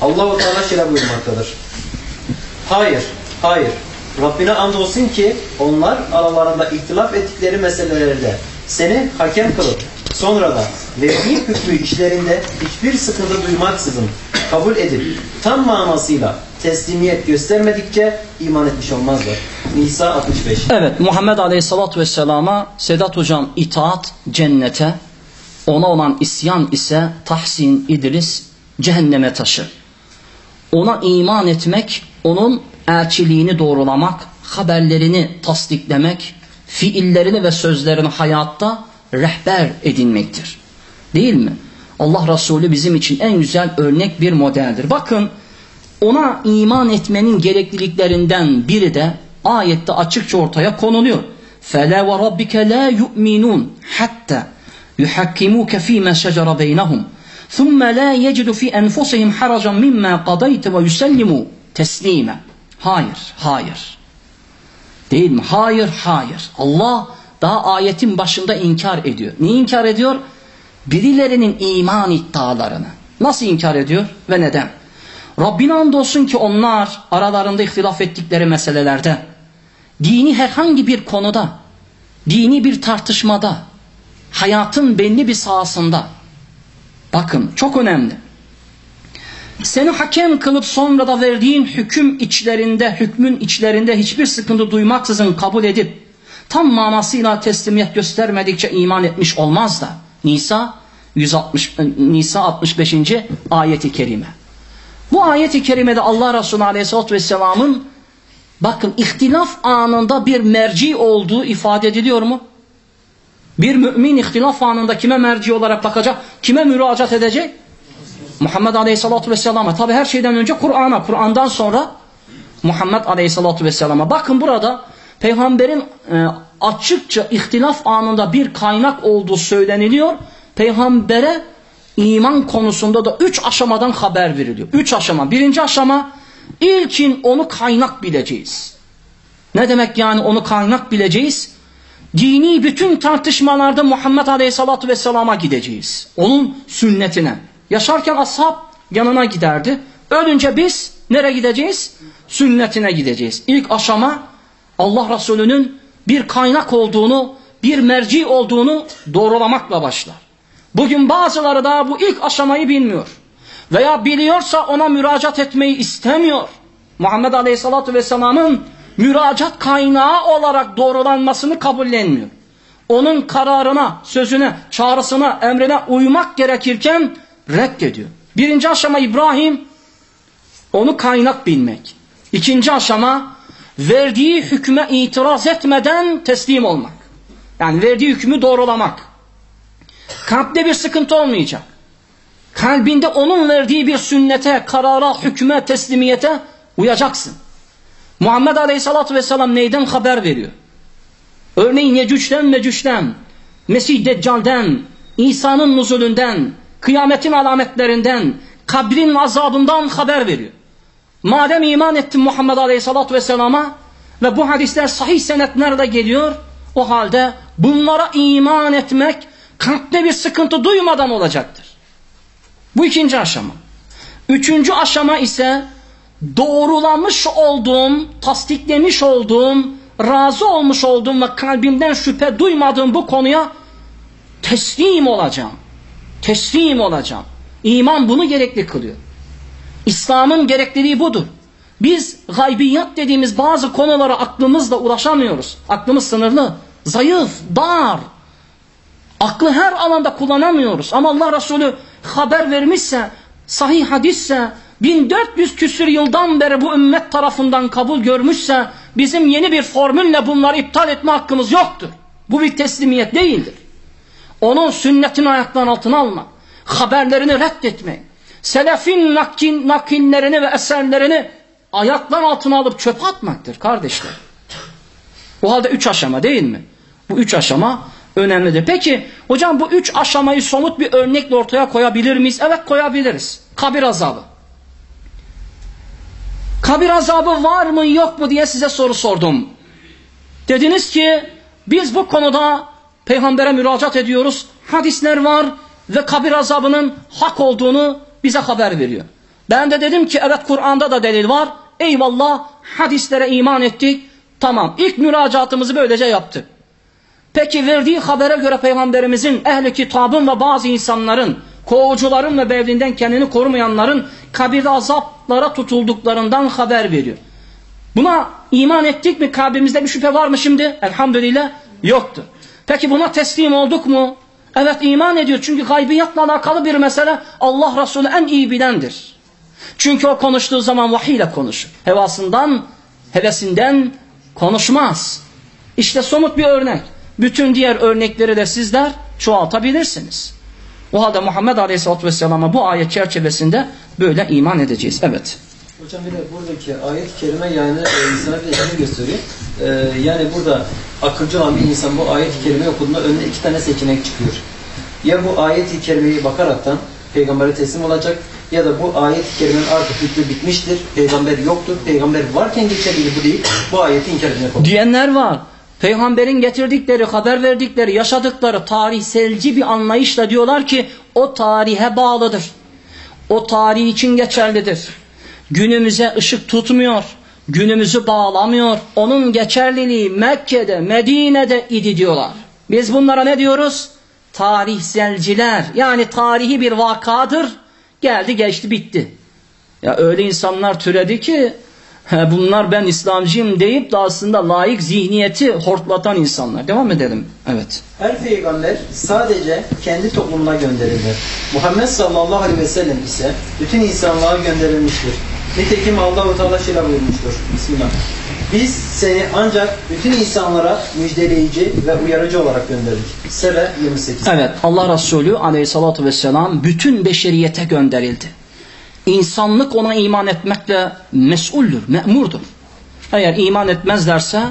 Allahu Teala şöyle buyurmaktadır. Hayır, hayır. Rabbine andolsun ki onlar aralarında ihtilaf ettikleri meselelerde seni hakem kılıp sonra da verdiği hükmü işlerinde hiçbir sıkıntı duymaksızın kabul edip tam manasıyla teslimiyet göstermedikçe iman etmiş olmazlar. Nisa 65 Evet Muhammed Aleyhisselatü Vesselam'a Sedat Hocam itaat cennete ona olan isyan ise Tahsin İdris cehenneme taşır. Ona iman etmek, onun elçiliğini doğrulamak, haberlerini tasdiklemek, fiillerini ve sözlerini hayatta rehber edinmektir. Değil mi? Allah Resulü bizim için en güzel örnek bir modeldir. Bakın ona iman etmenin gerekliliklerinden biri de ayette açıkça ortaya konuluyor. فَلَا وَرَبِّكَ لَا يُؤْمِنُونَ حَتَّى يُحَكِّمُوكَ ف۪ي مَا شَجَرَ بَيْنَهُمْ ثُمَّ لَا يَجِدُ فِي أَنْفُسِهِمْ حَرَجًا مِمَّا قَضَيْتَ وَيُسَلِّمُوا تَسْلِيمًا Hayır, hayır. Değil mi? Hayır, hayır. Allah daha ayetin başında inkar ediyor. Niye inkar ediyor? Birilerinin iman iddialarını. Nasıl inkar ediyor ve neden? Rabbine andolsun ki onlar aralarında ihtilaf ettikleri meselelerde, dini herhangi bir konuda, dini bir tartışmada, hayatın belli bir sahasında, bakın çok önemli. seni hakem kılıp sonra da verdiğin hüküm içlerinde, hükmün içlerinde hiçbir sıkıntı duymaksızın kabul edip tam manasıyla teslimiyet göstermedikçe iman etmiş olmaz da. Nisa 160 Nisa 65. ayeti kerime. Bu ayeti kerimede Allah Resulü Aleyhisselatü Vesselam'ın bakın ihtilaf anında bir merci olduğu ifade ediliyor mu? Bir mümin ihtilaf anında kime merci olarak bakacak? Kime müracaat edecek? Muhammed Aleyhisselatü Vesselam'a. Tabi her şeyden önce Kur'an'a. Kur'an'dan sonra Muhammed Aleyhisselatü Vesselam'a. Bakın burada peygamberin e, açıkça ihtilaf anında bir kaynak olduğu söyleniliyor. Peygambere iman konusunda da üç aşamadan haber veriliyor. Üç aşama. Birinci aşama ilkin onu kaynak bileceğiz. Ne demek yani onu kaynak bileceğiz? Dini bütün tartışmalarda Muhammed Aleyhisselatü Vesselam'a gideceğiz. Onun sünnetine. Yaşarken ashab yanına giderdi. Ölünce biz nereye gideceğiz? Sünnetine gideceğiz. İlk aşama Allah Resulü'nün bir kaynak olduğunu, bir merci olduğunu doğrulamakla başlar. Bugün bazıları da bu ilk aşamayı bilmiyor. Veya biliyorsa ona müracaat etmeyi istemiyor. Muhammed Aleyhisselatü Vesselam'ın müracaat kaynağı olarak doğrulanmasını kabullenmiyor. Onun kararına, sözüne, çağrısına, emrine uymak gerekirken reddediyor. Birinci aşama İbrahim, onu kaynak bilmek. İkinci aşama, verdiği hükme itiraz etmeden teslim olmak. Yani verdiği hükmü doğrulamak. Kalpte bir sıkıntı olmayacak. Kalbinde onun verdiği bir sünnete, karara, hükme, teslimiyete uyacaksın. Muhammed Aleyhisselatü Vesselam neyden haber veriyor? Örneğin Yecüc'den Mecüc'den, Mesih Deccal'den, İsa'nın nuzulünden, kıyametin alametlerinden, kabrin azabından haber veriyor. Madem iman ettin Muhammed Aleyhisselatü Vesselam'a ve bu hadisler sahih senetlerle geliyor, o halde bunlara iman etmek kalpte bir sıkıntı duymadan olacaktır. Bu ikinci aşama. Üçüncü aşama ise doğrulamış olduğum, tasdiklemiş olduğum, razı olmuş olduğum ve kalbimden şüphe duymadığım bu konuya teslim olacağım. Teslim olacağım. İman bunu gerekli kılıyor. İslam'ın gerekliliği budur. Biz gaybiyat dediğimiz bazı konulara aklımızla ulaşamıyoruz. Aklımız sınırlı, zayıf, dar. Aklı her alanda kullanamıyoruz. Ama Allah Resulü haber vermişse, sahih hadisse, 1400 küsür yıldan beri bu ümmet tarafından kabul görmüşse, bizim yeni bir formülle bunları iptal etme hakkımız yoktur. Bu bir teslimiyet değildir. Onun sünnetini ayakların altına almak, haberlerini reddetmek, selefin nakin, nakillerini ve eserlerini ayaklar altına alıp çöpe atmaktır kardeşler. Bu halde üç aşama değil mi? Bu üç aşama önemlidir. Peki hocam bu üç aşamayı somut bir örnekle ortaya koyabilir miyiz? Evet koyabiliriz. Kabir azabı. Kabir azabı var mı yok mu diye size soru sordum. Dediniz ki biz bu konuda peygambere müracaat ediyoruz. Hadisler var ve kabir azabının hak olduğunu bize haber veriyor. Ben de dedim ki evet Kur'an'da da delil var. Eyvallah hadislere iman ettik. Tamam ilk müracaatımızı böylece yaptık. Peki verdiği habere göre peygamberimizin ehli kitabın ve bazı insanların kovucuların ve bevlinden kendini korumayanların kabirde azaplara tutulduklarından haber veriyor. Buna iman ettik mi? Kalbimizde bir şüphe var mı şimdi? Elhamdülillah yoktur. Peki buna teslim olduk mu? Evet iman ediyor. Çünkü gaybiyatla alakalı bir mesele Allah Resulü en iyi bilendir. Çünkü o konuştuğu zaman vahiy ile konuşur. Hevasından, hevesinden konuşmaz. İşte somut bir örnek. Bütün diğer örnekleri de sizler çoğaltabilirsiniz. O halde Muhammed Aleyhisselatü Vesselam'a bu ayet çerçevesinde böyle iman edeceğiz. Evet. Hocam bir de buradaki ayet-i kerime yani e, insana bir şey gösteriyor. E, yani burada akılcı olan bir insan bu ayet-i kerime okuduğunda önüne iki tane seçenek çıkıyor. Ya bu ayet-i kerimeye bakaraktan peygambere teslim olacak ya da bu ayet-i kerimenin artık hükmü bitmiştir. Peygamber yoktur. Peygamber varken geçerli bu değil. Bu ayeti inkar olur. Diyenler var. Peygamberin getirdikleri, haber verdikleri, yaşadıkları tarihselci bir anlayışla diyorlar ki o tarihe bağlıdır. O tarih için geçerlidir. Günümüze ışık tutmuyor. Günümüzü bağlamıyor. Onun geçerliliği Mekke'de, Medine'de idi diyorlar. Biz bunlara ne diyoruz? Tarihselciler. Yani tarihi bir vakadır. Geldi geçti bitti. Ya öyle insanlar türedi ki bunlar ben İslamcıyım deyip de aslında layık zihniyeti hortlatan insanlar. Devam edelim. Evet. Her peygamber sadece kendi toplumuna gönderilir. Muhammed sallallahu aleyhi ve sellem ise bütün insanlığa gönderilmiştir. Nitekim Allah-u Teala şöyle buyurmuştur. Bismillah. Biz seni ancak bütün insanlara müjdeleyici ve uyarıcı olarak gönderdik. Sebe 28. Evet Allah Resulü aleyhissalatü vesselam bütün beşeriyete gönderildi. İnsanlık ona iman etmekle mesuldür, me'murdur. Eğer iman etmezlerse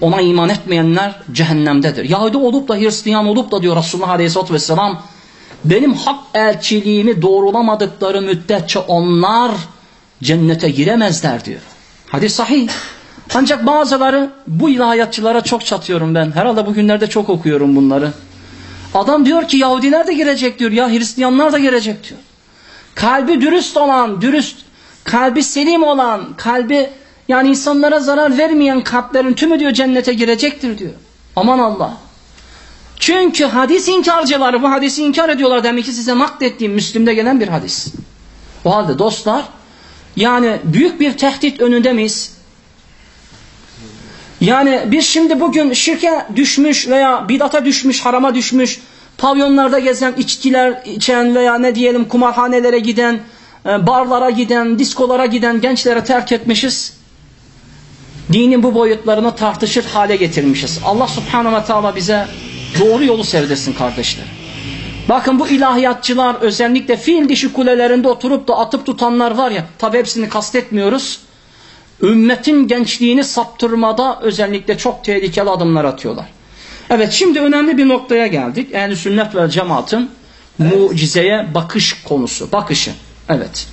ona iman etmeyenler cehennemdedir. Yahudi olup da Hristiyan olup da diyor Resulullah aleyhissalatü vesselam benim hak elçiliğimi doğrulamadıkları müddetçe onlar cennete giremezler diyor. Hadis sahih. Ancak bazıları bu ilahiyatçılara çok çatıyorum ben. Herhalde bugünlerde çok okuyorum bunları. Adam diyor ki Yahudiler de girecek diyor ya Hristiyanlar da girecek diyor. Kalbi dürüst olan, dürüst, kalbi selim olan, kalbi yani insanlara zarar vermeyen kalplerin tümü diyor cennete girecektir diyor. Aman Allah. Çünkü hadis inkarcıları bu hadisi inkar ediyorlar. Demek ki size naklettiğim Müslüm'de gelen bir hadis. O halde dostlar yani büyük bir tehdit önünde miyiz? Yani biz şimdi bugün şirke düşmüş veya bidata düşmüş, harama düşmüş, pavyonlarda gezen, içkiler içen veya ne diyelim kumarhanelere giden, e, barlara giden, diskolara giden gençlere terk etmişiz. Dinin bu boyutlarını tartışır hale getirmişiz. Allah subhanahu ve teala bize doğru yolu sevdirsin kardeşler. Bakın bu ilahiyatçılar özellikle fiil dişi kulelerinde oturup da atıp tutanlar var ya, tabi hepsini kastetmiyoruz. Ümmetin gençliğini saptırmada özellikle çok tehlikeli adımlar atıyorlar. Evet şimdi önemli bir noktaya geldik. Ehl-i sünnet ve cemaatın mucizeye bakış konusu. Bakışı. Evet.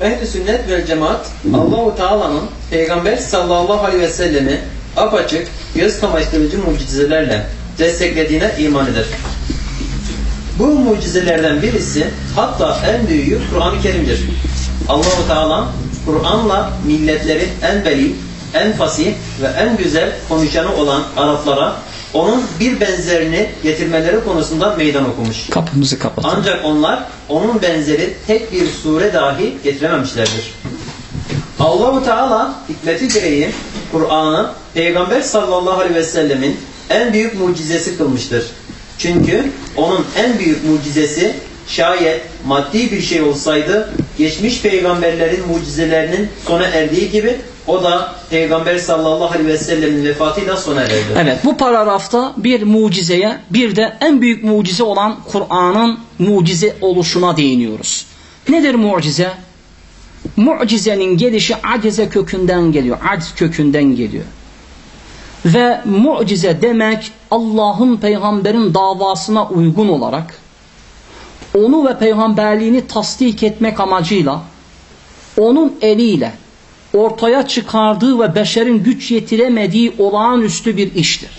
Ehl-i sünnet ve cemaat Allahu Teala'nın Peygamber sallallahu aleyhi ve sellemi apaçık, göz kamaştırıcı mucizelerle desteklediğine iman eder. Bu mucizelerden birisi hatta en büyüğü Kur'an-ı Kerim'dir. Allahu Teala Kur'an'la milletlerin en beli, en fasih ve en güzel konuşanı olan Araplara onun bir benzerini getirmeleri konusunda meydan okumuş. Kapımızı kapatalım. Ancak onlar onun benzeri tek bir sure dahi getirememişlerdir. Allahu Teala hikmeti gereği Kur'an'ı Peygamber sallallahu aleyhi ve sellemin en büyük mucizesi kılmıştır. Çünkü onun en büyük mucizesi şayet maddi bir şey olsaydı geçmiş peygamberlerin mucizelerinin sona erdiği gibi o da Peygamber sallallahu aleyhi ve sellemin vefatıyla sona erdi. Evet bu paragrafta bir mucizeye bir de en büyük mucize olan Kur'an'ın mucize oluşuna değiniyoruz. Nedir mucize? Mucizenin gelişi acize kökünden geliyor. Aciz kökünden geliyor. Ve mucize demek Allah'ın peygamberin davasına uygun olarak onu ve peygamberliğini tasdik etmek amacıyla onun eliyle ortaya çıkardığı ve beşerin güç yetiremediği olağanüstü bir iştir.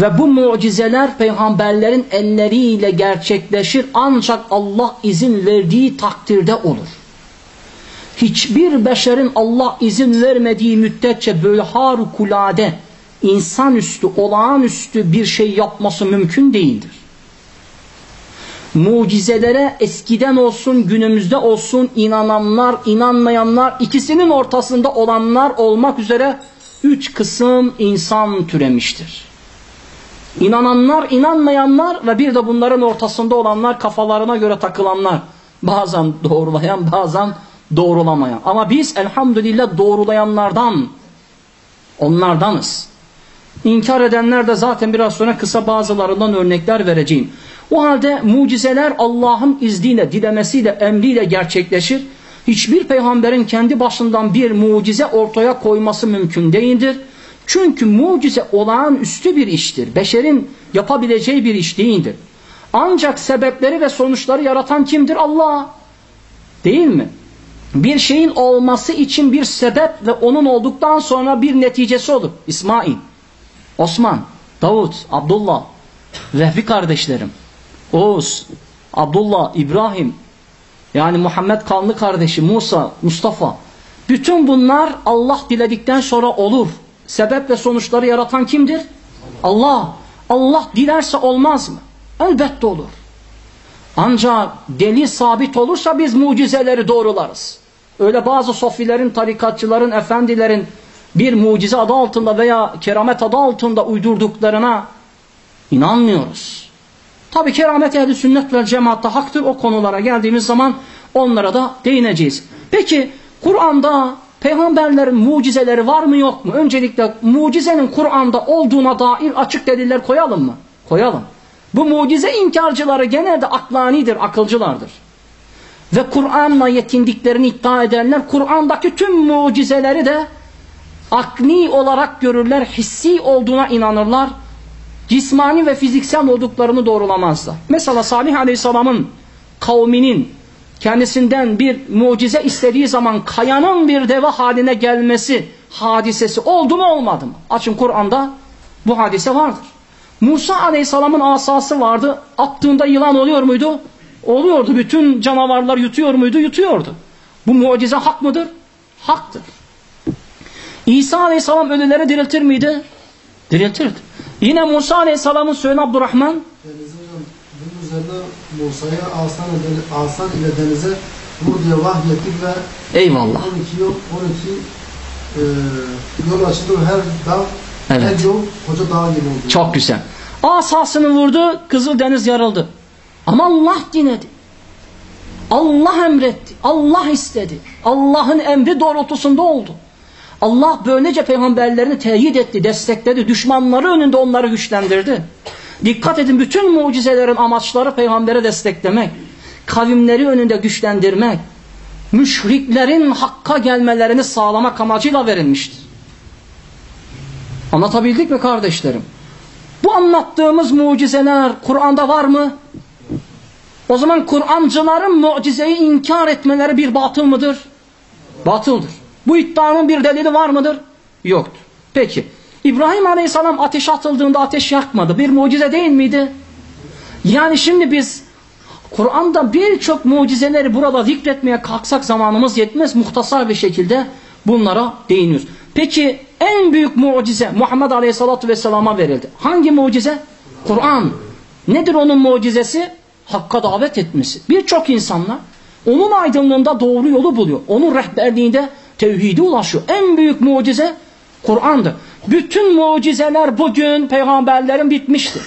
Ve bu mucizeler peygamberlerin elleriyle gerçekleşir ancak Allah izin verdiği takdirde olur. Hiçbir beşerin Allah izin vermediği müddetçe böyle harikulade, insanüstü, olağanüstü bir şey yapması mümkün değildir. Mucizelere eskiden olsun, günümüzde olsun inananlar, inanmayanlar, ikisinin ortasında olanlar olmak üzere üç kısım insan türemiştir. İnananlar, inanmayanlar ve bir de bunların ortasında olanlar, kafalarına göre takılanlar. Bazen doğrulayan, bazen doğrulamayan. Ama biz elhamdülillah doğrulayanlardan, onlardanız. İnkar edenler de zaten biraz sonra kısa bazılarından örnekler vereceğim. O halde mucizeler Allah'ın izniyle, dilemesiyle, emriyle gerçekleşir. Hiçbir peygamberin kendi başından bir mucize ortaya koyması mümkün değildir. Çünkü mucize olağanüstü bir iştir. Beşerin yapabileceği bir iş değildir. Ancak sebepleri ve sonuçları yaratan kimdir? Allah. Değil mi? Bir şeyin olması için bir sebep ve onun olduktan sonra bir neticesi olur. İsmail, Osman, Davut, Abdullah, Vehbi kardeşlerim, Oğuz, Abdullah, İbrahim, yani Muhammed kanlı kardeşi, Musa, Mustafa. Bütün bunlar Allah diledikten sonra olur. Sebep ve sonuçları yaratan kimdir? Allah. Allah dilerse olmaz mı? Elbette olur. Ancak delil sabit olursa biz mucizeleri doğrularız. Öyle bazı sofilerin, tarikatçıların, efendilerin bir mucize adı altında veya keramet adı altında uydurduklarına inanmıyoruz. Tabi keramet ehli sünnet ve cemaatta haktır. O konulara geldiğimiz zaman onlara da değineceğiz. Peki Kur'an'da peygamberlerin mucizeleri var mı yok mu? Öncelikle mucizenin Kur'an'da olduğuna dair açık deliller koyalım mı? Koyalım. Bu mucize inkarcıları genelde aklanidir, akılcılardır. Ve Kur'an'la yetindiklerini iddia edenler Kur'an'daki tüm mucizeleri de akli olarak görürler, hissi olduğuna inanırlar. Cismani ve fiziksel olduklarını doğrulamazlar. Mesela Salih Aleyhisselam'ın kavminin kendisinden bir mucize istediği zaman kayanın bir deve haline gelmesi hadisesi oldu mu olmadı mı? Açın Kur'an'da bu hadise vardır. Musa Aleyhisselam'ın asası vardı. Attığında yılan oluyor muydu? Oluyordu. Bütün canavarlar yutuyor muydu? Yutuyordu. Bu mucize hak mıdır? Haktır. İsa Aleyhisselam ölüleri diriltir miydi? Diriltirdi. Yine Musa Aleyhisselam'ın söyle Abdurrahman bunun üzerine Musa'ya asan, asan ile denize vur diye vahyettik ve eyvallah. 12 yol 12 e, yol açıldı ve her dağ Evet. her yol koca dağ gibi oldu. Çok güzel. Asasını vurdu, Kızıl Deniz yarıldı. Ama Allah dinledi. Allah emretti. Allah istedi. Allah'ın emri doğrultusunda oldu. Allah böylece peygamberlerini teyit etti, destekledi. Düşmanları önünde onları güçlendirdi. Dikkat edin bütün mucizelerin amaçları peygambere desteklemek. Kavimleri önünde güçlendirmek. Müşriklerin hakka gelmelerini sağlamak amacıyla verilmiştir. Anlatabildik mi kardeşlerim? Bu anlattığımız mucizeler Kur'an'da var mı? O zaman Kur'ancıların mucizeyi inkar etmeleri bir batıl mıdır? Batıldır. Bu iddianın bir delili var mıdır? Yoktur. Peki. İbrahim Aleyhisselam ateşe atıldığında ateş yakmadı. Bir mucize değil miydi? Yani şimdi biz Kur'an'da birçok mucizeleri burada zikretmeye kalksak zamanımız yetmez. Muhtasar bir şekilde bunlara değiniyoruz. Peki en büyük mucize Muhammed Aleyhisselatü Vesselam'a verildi. Hangi mucize? Kur'an. Nedir onun mucizesi? Hakka davet etmesi. Birçok insanlar onun aydınlığında doğru yolu buluyor. Onun rehberliğinde tevhide ulaşıyor. En büyük mucize Kur'an'dır. Bütün mucizeler bugün peygamberlerin bitmiştir.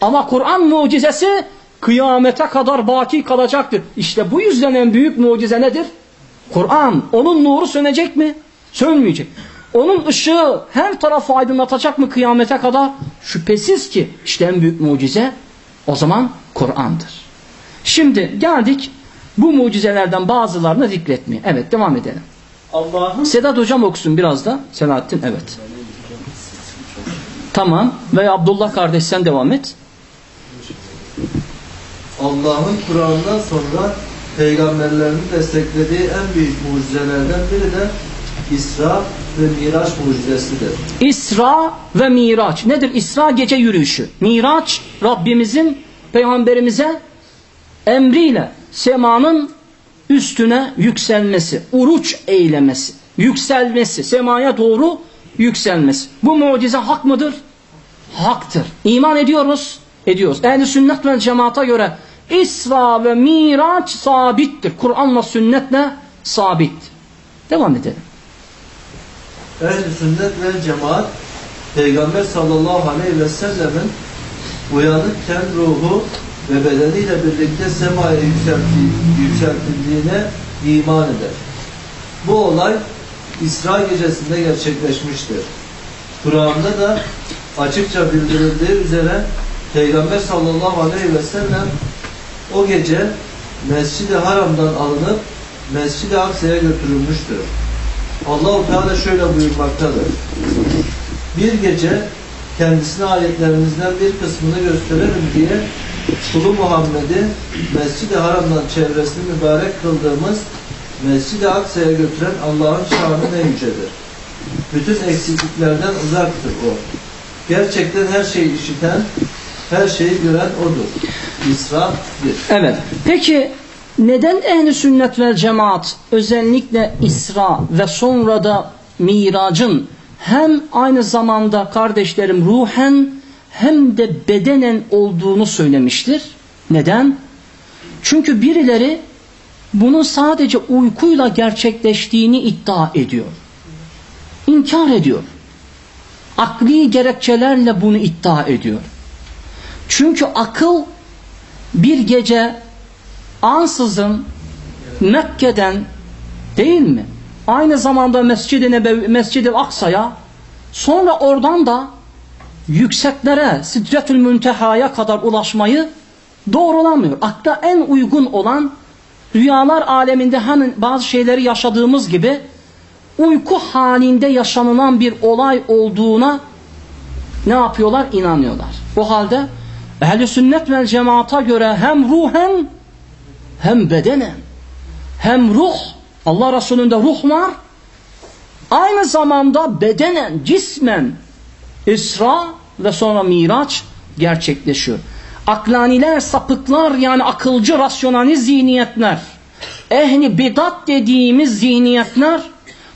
Ama Kur'an mucizesi kıyamete kadar baki kalacaktır. İşte bu yüzden en büyük mucize nedir? Kur'an. Onun nuru sönecek mi? Sönmeyecek. Onun ışığı her tarafı aydınlatacak mı kıyamete kadar? Şüphesiz ki işte en büyük mucize o zaman Kur'an'dır. Şimdi geldik bu mucizelerden bazılarını zikretmeye. Evet devam edelim. Allah'ın Sedat hocam okusun biraz da. Selahattin evet. Tamam. Ve Abdullah kardeş sen devam et. Allah'ın Kur'an'dan sonra peygamberlerini desteklediği en büyük mucizelerden biri de İsra ve Miraç mucizesidir. İsra ve Miraç. Nedir? İsra gece yürüyüşü. Miraç Rabbimizin peygamberimize emriyle semanın üstüne yükselmesi, uruç eylemesi, yükselmesi, semaya doğru yükselmesi. Bu mucize hak mıdır? Haktır. İman ediyoruz. Ediyoruz. Ehl-i sünnet ve cemaata göre İsra ve Miraç sabittir. Kur'anla sünnetle sabit. Devam edelim. Ehl-i sünnet ve cemaat Peygamber sallallahu aleyhi ve sellemin uyanıkken ruhu ve bedeniyle birlikte semaya yükselti, yükseltildiğine iman eder. Bu olay İsra gecesinde gerçekleşmiştir. Kur'an'da da açıkça bildirildiği üzere Peygamber sallallahu aleyhi ve sellem o gece Mescid-i Haram'dan alınıp Mescid-i Aksa'ya götürülmüştür. Allahu Teala şöyle buyurmaktadır. Bir gece kendisine ayetlerimizden bir kısmını gösterelim diye kulu Muhammed'i Mescid-i Haram'dan çevresini mübarek kıldığımız Mescid-i Aksa'ya götüren Allah'ın şanı ne yücedir. Bütün eksikliklerden uzaktır o. Gerçekten her şeyi işiten, her şeyi gören O'dur. İsra 1. Evet. Peki neden ehli sünnet ve cemaat özellikle İsra ve sonra da Mirac'ın hem aynı zamanda kardeşlerim ruhen hem de bedenen olduğunu söylemiştir? Neden? Çünkü birileri bunun sadece uykuyla gerçekleştiğini iddia ediyor. İnkar ediyor. Akli gerekçelerle bunu iddia ediyor. Çünkü akıl bir gece ansızın Mekke'den değil mi? Aynı zamanda Mescid-i Nebevi, Mescid-i Aksa'ya sonra oradan da yükseklere Sidretül Münteha'ya kadar ulaşmayı doğrulamıyor. Akla en uygun olan rüyalar aleminde hani bazı şeyleri yaşadığımız gibi uyku halinde yaşanılan bir olay olduğuna ne yapıyorlar? İnanıyorlar. O halde ehl sünnet vel cemaata göre hem ruhen hem bedenen hem ruh Allah Resulü'nde ruh var aynı zamanda bedenen, cismen İsra ve sonra Miraç gerçekleşiyor. Aklaniler, sapıklar yani akılcı, rasyonalist zihniyetler, ehli bidat dediğimiz zihniyetler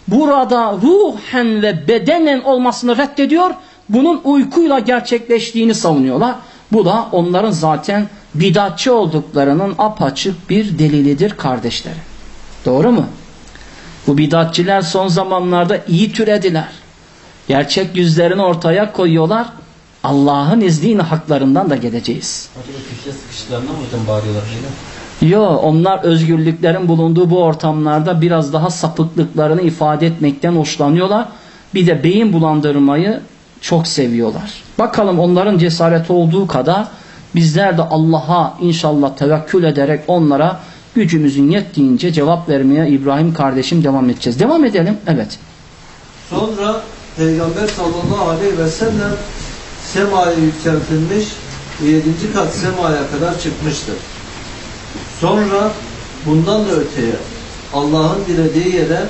burada ruhen ve bedenen olmasını reddediyor. Bunun uykuyla gerçekleştiğini savunuyorlar. Bu da onların zaten bidatçı olduklarının apaçık bir delilidir kardeşlerim. Doğru mu? Bu bidatçiler son zamanlarda iyi türediler. Gerçek yüzlerini ortaya koyuyorlar. Allah'ın izniyle haklarından da geleceğiz. Yo onlar özgürlüklerin bulunduğu bu ortamlarda biraz daha sapıklıklarını ifade etmekten hoşlanıyorlar. Bir de beyin bulandırmayı çok seviyorlar. Bakalım onların cesareti olduğu kadar bizler de Allah'a inşallah tevekkül ederek onlara gücümüzün yettiğince cevap vermeye İbrahim kardeşim devam edeceğiz. Devam edelim. Evet. Sonra Peygamber sallallahu aleyhi ve sellem semaya yükseltilmiş yedinci kat semaya kadar çıkmıştır. Sonra bundan da öteye Allah'ın dilediği yere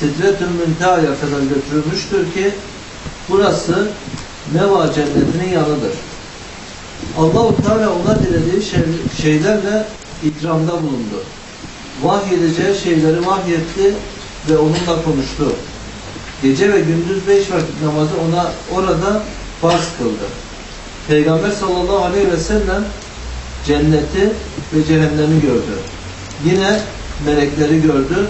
Sidretül Münteha'ya kadar götürülmüştür ki burası Meva cennetinin yanıdır. Allah-u Teala ona dilediği şey, şeylerle ikramda bulundu. Vahyedeceği şeyleri vahyetti ve onunla konuştu. Gece ve gündüz beş vakit namazı ona orada farz kıldı. Peygamber sallallahu aleyhi ve sellem cenneti ve cehennemi gördü. Yine melekleri gördü.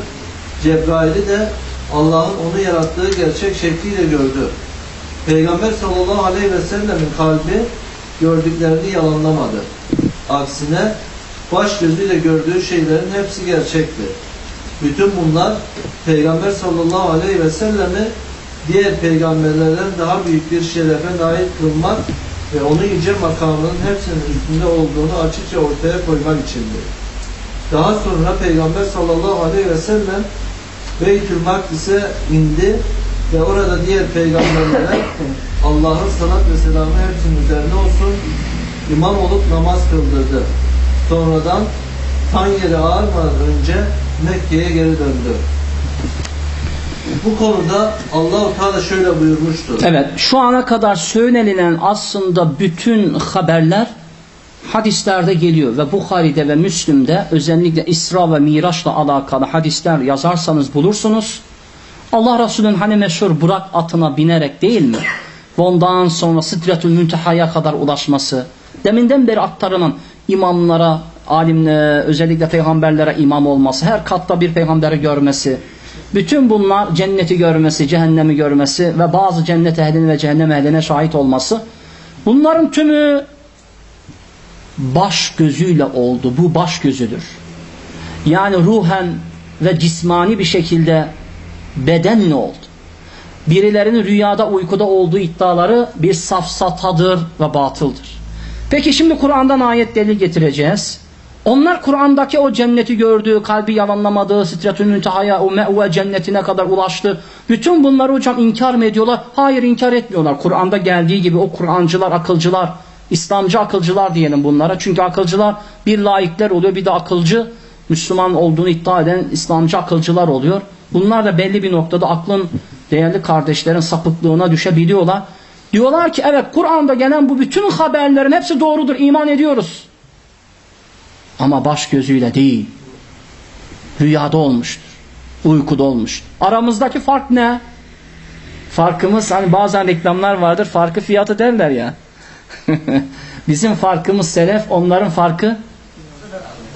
Cebrail'i de Allah'ın onu yarattığı gerçek şekliyle gördü. Peygamber sallallahu aleyhi ve sellemin kalbi gördüklerini yalanlamadı. Aksine baş gözüyle gördüğü şeylerin hepsi gerçekti. Bütün bunlar Peygamber sallallahu aleyhi ve sellemi diğer peygamberlerden daha büyük bir şerefe layık kılmak ve onun yüce makamının hepsinin üstünde olduğunu açıkça ortaya koymak içindir. Daha sonra Peygamber sallallahu aleyhi ve sellem Beytül Makdis'e indi ve orada diğer peygamberlere Allah'ın salat ve selamı hepsinin üzerine olsun imam olup namaz kıldırdı. Sonradan tan yeri ağarmadan önce Mekke'ye geri döndü. Bu konuda Allahu Teala şöyle buyurmuştur. Evet şu ana kadar söylenilen aslında bütün haberler hadislerde geliyor ve Bukhari'de ve Müslim'de özellikle İsra ve Miraç'la alakalı hadisler yazarsanız bulursunuz. Allah Resulü'nün hani meşhur Burak atına binerek değil mi? Ondan sonra Sidretül Münteha'ya kadar ulaşması. Deminden beri aktarılan imamlara, alimle, özellikle peygamberlere imam olması, her katta bir peygamberi görmesi, bütün bunlar cenneti görmesi, cehennemi görmesi ve bazı cennet ehlinin ve cehennem ehline şahit olması. Bunların tümü baş gözüyle oldu. Bu baş gözüdür. Yani ruhen ve cismani bir şekilde bedenle oldu. Birilerinin rüyada uykuda olduğu iddiaları bir safsatadır ve batıldır. Peki şimdi Kur'an'dan ayet delil getireceğiz. Onlar Kur'an'daki o cenneti gördü, kalbi yalanlamadı, sitretül müntehaya, o me've cennetine kadar ulaştı. Bütün bunları hocam inkar mı ediyorlar? Hayır inkar etmiyorlar. Kur'an'da geldiği gibi o Kur'ancılar, akılcılar, İslamcı akılcılar diyelim bunlara. Çünkü akılcılar bir laikler oluyor, bir de akılcı Müslüman olduğunu iddia eden İslamcı akılcılar oluyor. Bunlar da belli bir noktada aklın değerli kardeşlerin sapıklığına düşebiliyorlar. Diyorlar ki evet Kur'an'da gelen bu bütün haberlerin hepsi doğrudur, iman ediyoruz. Ama baş gözüyle değil. Rüyada olmuştur. Uykuda olmuştur. Aramızdaki fark ne? Farkımız hani bazen reklamlar vardır farkı fiyatı derler ya. Bizim farkımız selef onların farkı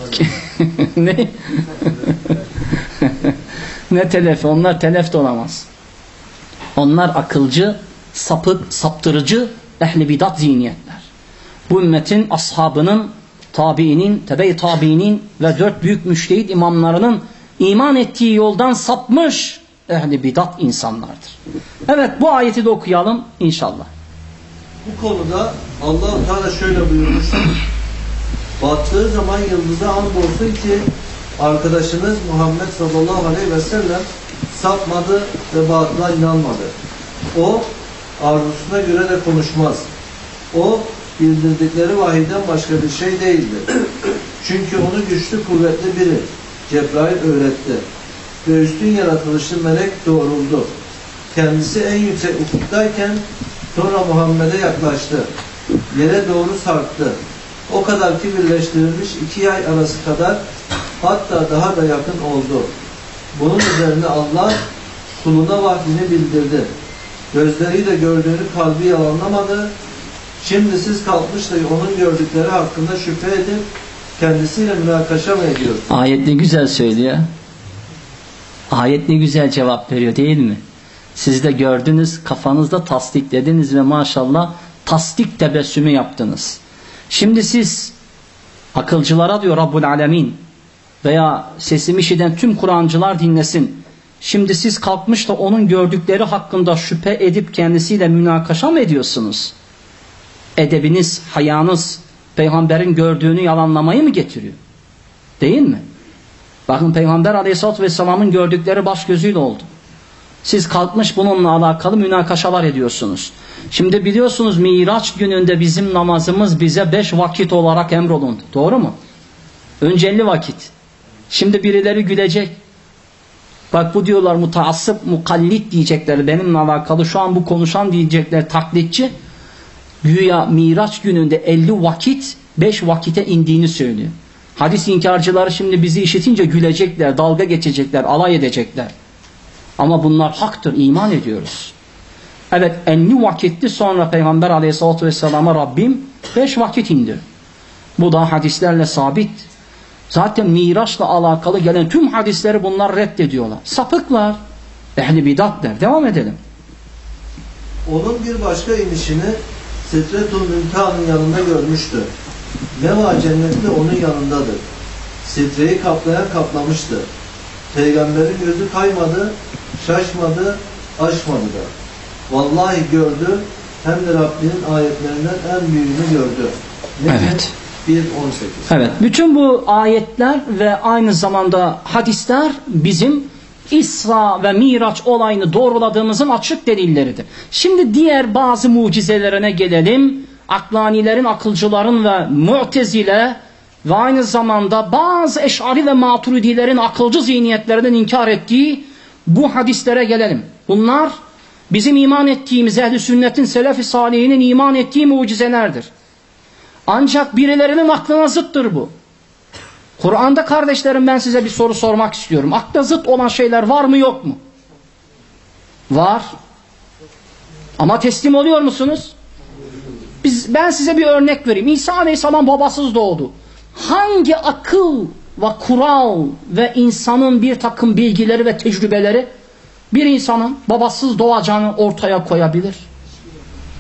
ne? ne telef? Onlar telef de olamaz. Onlar akılcı, sapık, saptırıcı, ehli bidat zihniyetler. Bu ümmetin ashabının, tabiinin, tebe-i tabiinin ve dört büyük müştehit imamlarının iman ettiği yoldan sapmış ehli bidat insanlardır. Evet bu ayeti de okuyalım inşallah. Bu konuda allah Teala şöyle buyurmuştur. Battığı zaman yıldıza andolsun ki arkadaşınız Muhammed sallallahu aleyhi ve sellem sapmadı ve batıla inanmadı. O arzusuna göre de konuşmaz. O bildirdikleri vahiyden başka bir şey değildir. Çünkü onu güçlü kuvvetli biri Cebrail öğretti. Ve üstün yaratılışlı melek doğruldu. Kendisi en yüksek ufuktayken sonra Muhammed'e yaklaştı. Yere doğru sarktı. O kadar ki birleştirilmiş iki yay arası kadar hatta daha da yakın oldu. Bunun üzerine Allah kuluna vahyini bildirdi. Gözleriyle gördüğünü kalbi yalanlamadı. Şimdi siz kalkmış da onun gördükleri hakkında şüphe edip kendisiyle münakaşa mı ediyorsunuz? Ayet ne güzel söylüyor. Ayet ne güzel cevap veriyor değil mi? Siz de gördünüz, kafanızda tasdiklediniz ve maşallah tasdik tebessümü yaptınız. Şimdi siz akılcılara diyor Rabbul Alemin veya sesimi işiten tüm Kur'ancılar dinlesin. Şimdi siz kalkmış da onun gördükleri hakkında şüphe edip kendisiyle münakaşa mı ediyorsunuz? Edebiniz, hayanız peygamberin gördüğünü yalanlamayı mı getiriyor? Değil mi? Bakın Peygamber Aleyhisselatü Vesselam'ın gördükleri baş gözüyle oldu. Siz kalkmış bununla alakalı münakaşalar ediyorsunuz. Şimdi biliyorsunuz Miraç gününde bizim namazımız bize beş vakit olarak emrolundu. Doğru mu? Önce 50 vakit. Şimdi birileri gülecek. Bak bu diyorlar mutaassıp, mukallit diyecekler. Benimle alakalı şu an bu konuşan diyecekler taklitçi. Güya Miraç gününde 50 vakit 5 vakite indiğini söylüyor. Hadis inkarcıları şimdi bizi işitince gülecekler, dalga geçecekler, alay edecekler. Ama bunlar haktır, iman ediyoruz. Evet 50 vakitti sonra Peygamber aleyhissalatü vesselama Rabbim 5 vakit indi. Bu da hadislerle sabit. Zaten Miraç'la alakalı gelen tüm hadisleri bunlar reddediyorlar. Sapıklar. Ehli bidatler. Devam edelim. Onun bir başka inişini Sidretul Müntahan'ın yanında görmüştü. Meva cenneti onun yanındadır. Sidreyi kaplayan kaplamıştı. Peygamberin gözü kaymadı, şaşmadı, aşmadı da. Vallahi gördü, hem de Rabbinin ayetlerinden en büyüğünü gördü. Nedir? Evet. 1.18 Evet. Bütün bu ayetler ve aynı zamanda hadisler bizim İsra ve Miraç olayını doğruladığımızın açık delilleridir. Şimdi diğer bazı mucizelerine gelelim. Aklanilerin, akılcıların ve mu'tezile ve aynı zamanda bazı eşari ve maturidilerin akılcı zihniyetlerinin inkar ettiği bu hadislere gelelim. Bunlar bizim iman ettiğimiz ehli sünnetin selefi salihinin iman ettiği mucizelerdir. Ancak birilerinin aklına zıttır bu. Kur'an'da kardeşlerim ben size bir soru sormak istiyorum. Akla zıt olan şeyler var mı yok mu? Var. Ama teslim oluyor musunuz? Biz, ben size bir örnek vereyim. İsa Aleyhisselam babasız doğdu. Hangi akıl ve kural ve insanın bir takım bilgileri ve tecrübeleri bir insanın babasız doğacağını ortaya koyabilir?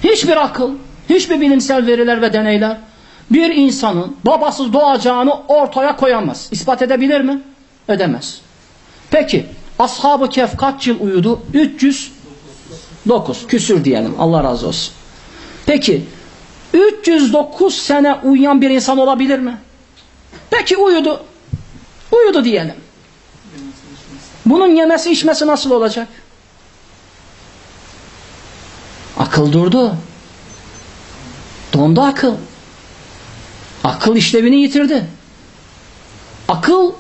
Hiçbir akıl, hiçbir bilimsel veriler ve deneyler bir insanın babasız doğacağını ortaya koyamaz. İspat edebilir mi? Edemez. Peki Ashab-ı Kehf kaç yıl uyudu? 309 küsür diyelim. Allah razı olsun. Peki 309 sene uyuyan bir insan olabilir mi? Peki uyudu. Uyudu diyelim. Bunun yemesi içmesi nasıl olacak? Akıl durdu. Dondu akıl. Akıl işlevini yitirdi. Akıl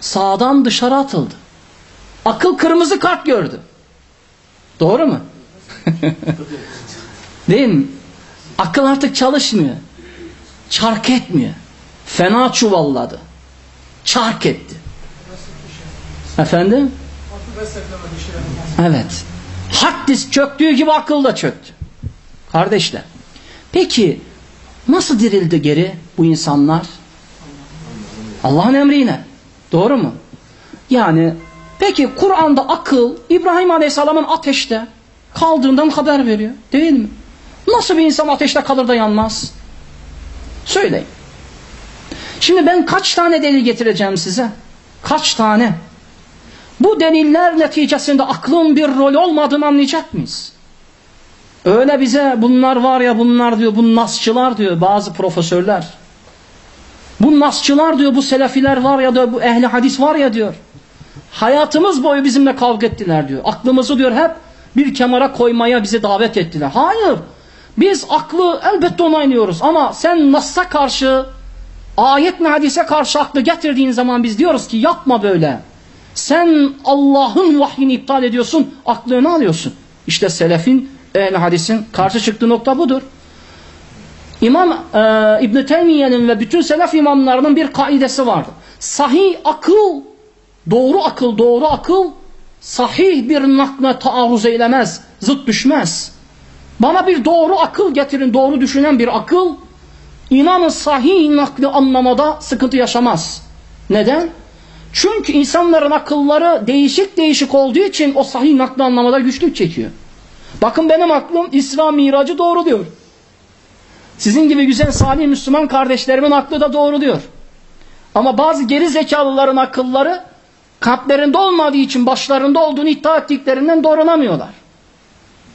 sağdan dışarı atıldı. Akıl kırmızı kart gördü. Doğru mu? Değil mi? Akıl artık çalışmıyor. Çark etmiyor. Fena çuvalladı. Çark etti. Efendim? Evet. Haddis çöktüğü gibi akıl da çöktü. Kardeşler. Peki nasıl dirildi geri bu insanlar? Allah'ın emriyle. Doğru mu? Yani peki Kur'an'da akıl İbrahim Aleyhisselam'ın ateşte kaldığından haber veriyor. Değil mi? Nasıl bir insan ateşte kalır da yanmaz? Söyleyin. Şimdi ben kaç tane delil getireceğim size? Kaç tane? Bu deliller neticesinde aklın bir rol olmadığını anlayacak mıyız? Öyle bize bunlar var ya bunlar diyor, bu nasçılar diyor bazı profesörler. Bu nasçılar diyor, bu selefiler var ya diyor, bu ehli hadis var ya diyor. Hayatımız boyu bizimle kavga ettiler diyor. Aklımızı diyor hep bir kenara koymaya bizi davet ettiler. Hayır. Biz aklı elbette onaylıyoruz ama sen Nas'a karşı ayet mi hadise karşı aklı getirdiğin zaman biz diyoruz ki yapma böyle. Sen Allah'ın vahyini iptal ediyorsun, aklını alıyorsun. İşte selefin, ehl hadisin karşı çıktığı nokta budur. İmam e, İbn Teymiye'nin ve bütün selef imamlarının bir kaidesi vardı. Sahih akıl, doğru akıl, doğru akıl sahih bir nakle taarruz eylemez, zıt düşmez. Bana bir doğru akıl getirin, doğru düşünen bir akıl, inanın sahih nakli anlamada sıkıntı yaşamaz. Neden? Çünkü insanların akılları değişik değişik olduğu için o sahih nakli anlamada güçlük çekiyor. Bakın benim aklım İsra miracı doğru diyor. Sizin gibi güzel salih Müslüman kardeşlerimin aklı da doğru diyor. Ama bazı geri zekalıların akılları kalplerinde olmadığı için başlarında olduğunu iddia ettiklerinden doğrulamıyorlar.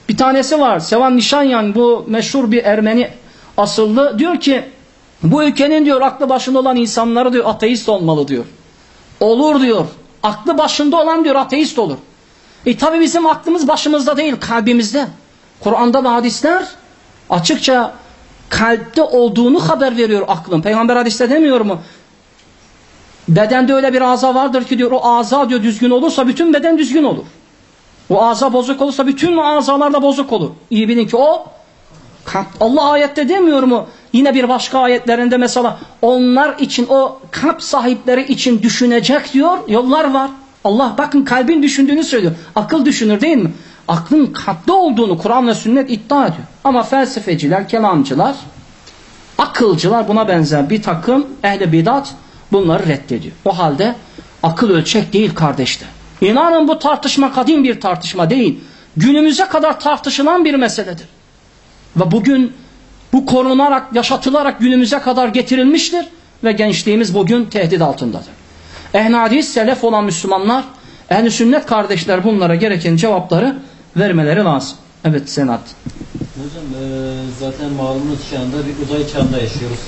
Bir tanesi var Sevan Nişanyan bu meşhur bir Ermeni asıllı diyor ki bu ülkenin diyor aklı başında olan insanları diyor ateist olmalı diyor. Olur diyor. Aklı başında olan diyor ateist olur. E tabi bizim aklımız başımızda değil kalbimizde. Kur'an'da ve hadisler açıkça kalpte olduğunu haber veriyor aklın. Peygamber hadiste demiyor mu? Bedende öyle bir aza vardır ki diyor o aza diyor düzgün olursa bütün beden düzgün olur. O aza bozuk olursa bütün azalar da bozuk olur. İyi bilin ki o Allah ayette demiyor mu? Yine bir başka ayetlerinde mesela onlar için o kalp sahipleri için düşünecek diyor yollar var. Allah bakın kalbin düşündüğünü söylüyor. Akıl düşünür değil mi? Aklın kalpte olduğunu Kur'an ve sünnet iddia ediyor. Ama felsefeciler, kelamcılar, akılcılar buna benzer bir takım ehli bidat bunları reddediyor. O halde akıl ölçek değil kardeşler. İnanın bu tartışma kadim bir tartışma değil. Günümüze kadar tartışılan bir meseledir. Ve bugün bu korunarak, yaşatılarak günümüze kadar getirilmiştir ve gençliğimiz bugün tehdit altındadır. Ehli hadis, selef olan Müslümanlar, ehli sünnet kardeşler bunlara gereken cevapları vermeleri lazım. Evet Senat. Hocam e, zaten malumunuz şu anda bir uzay çağında yaşıyoruz.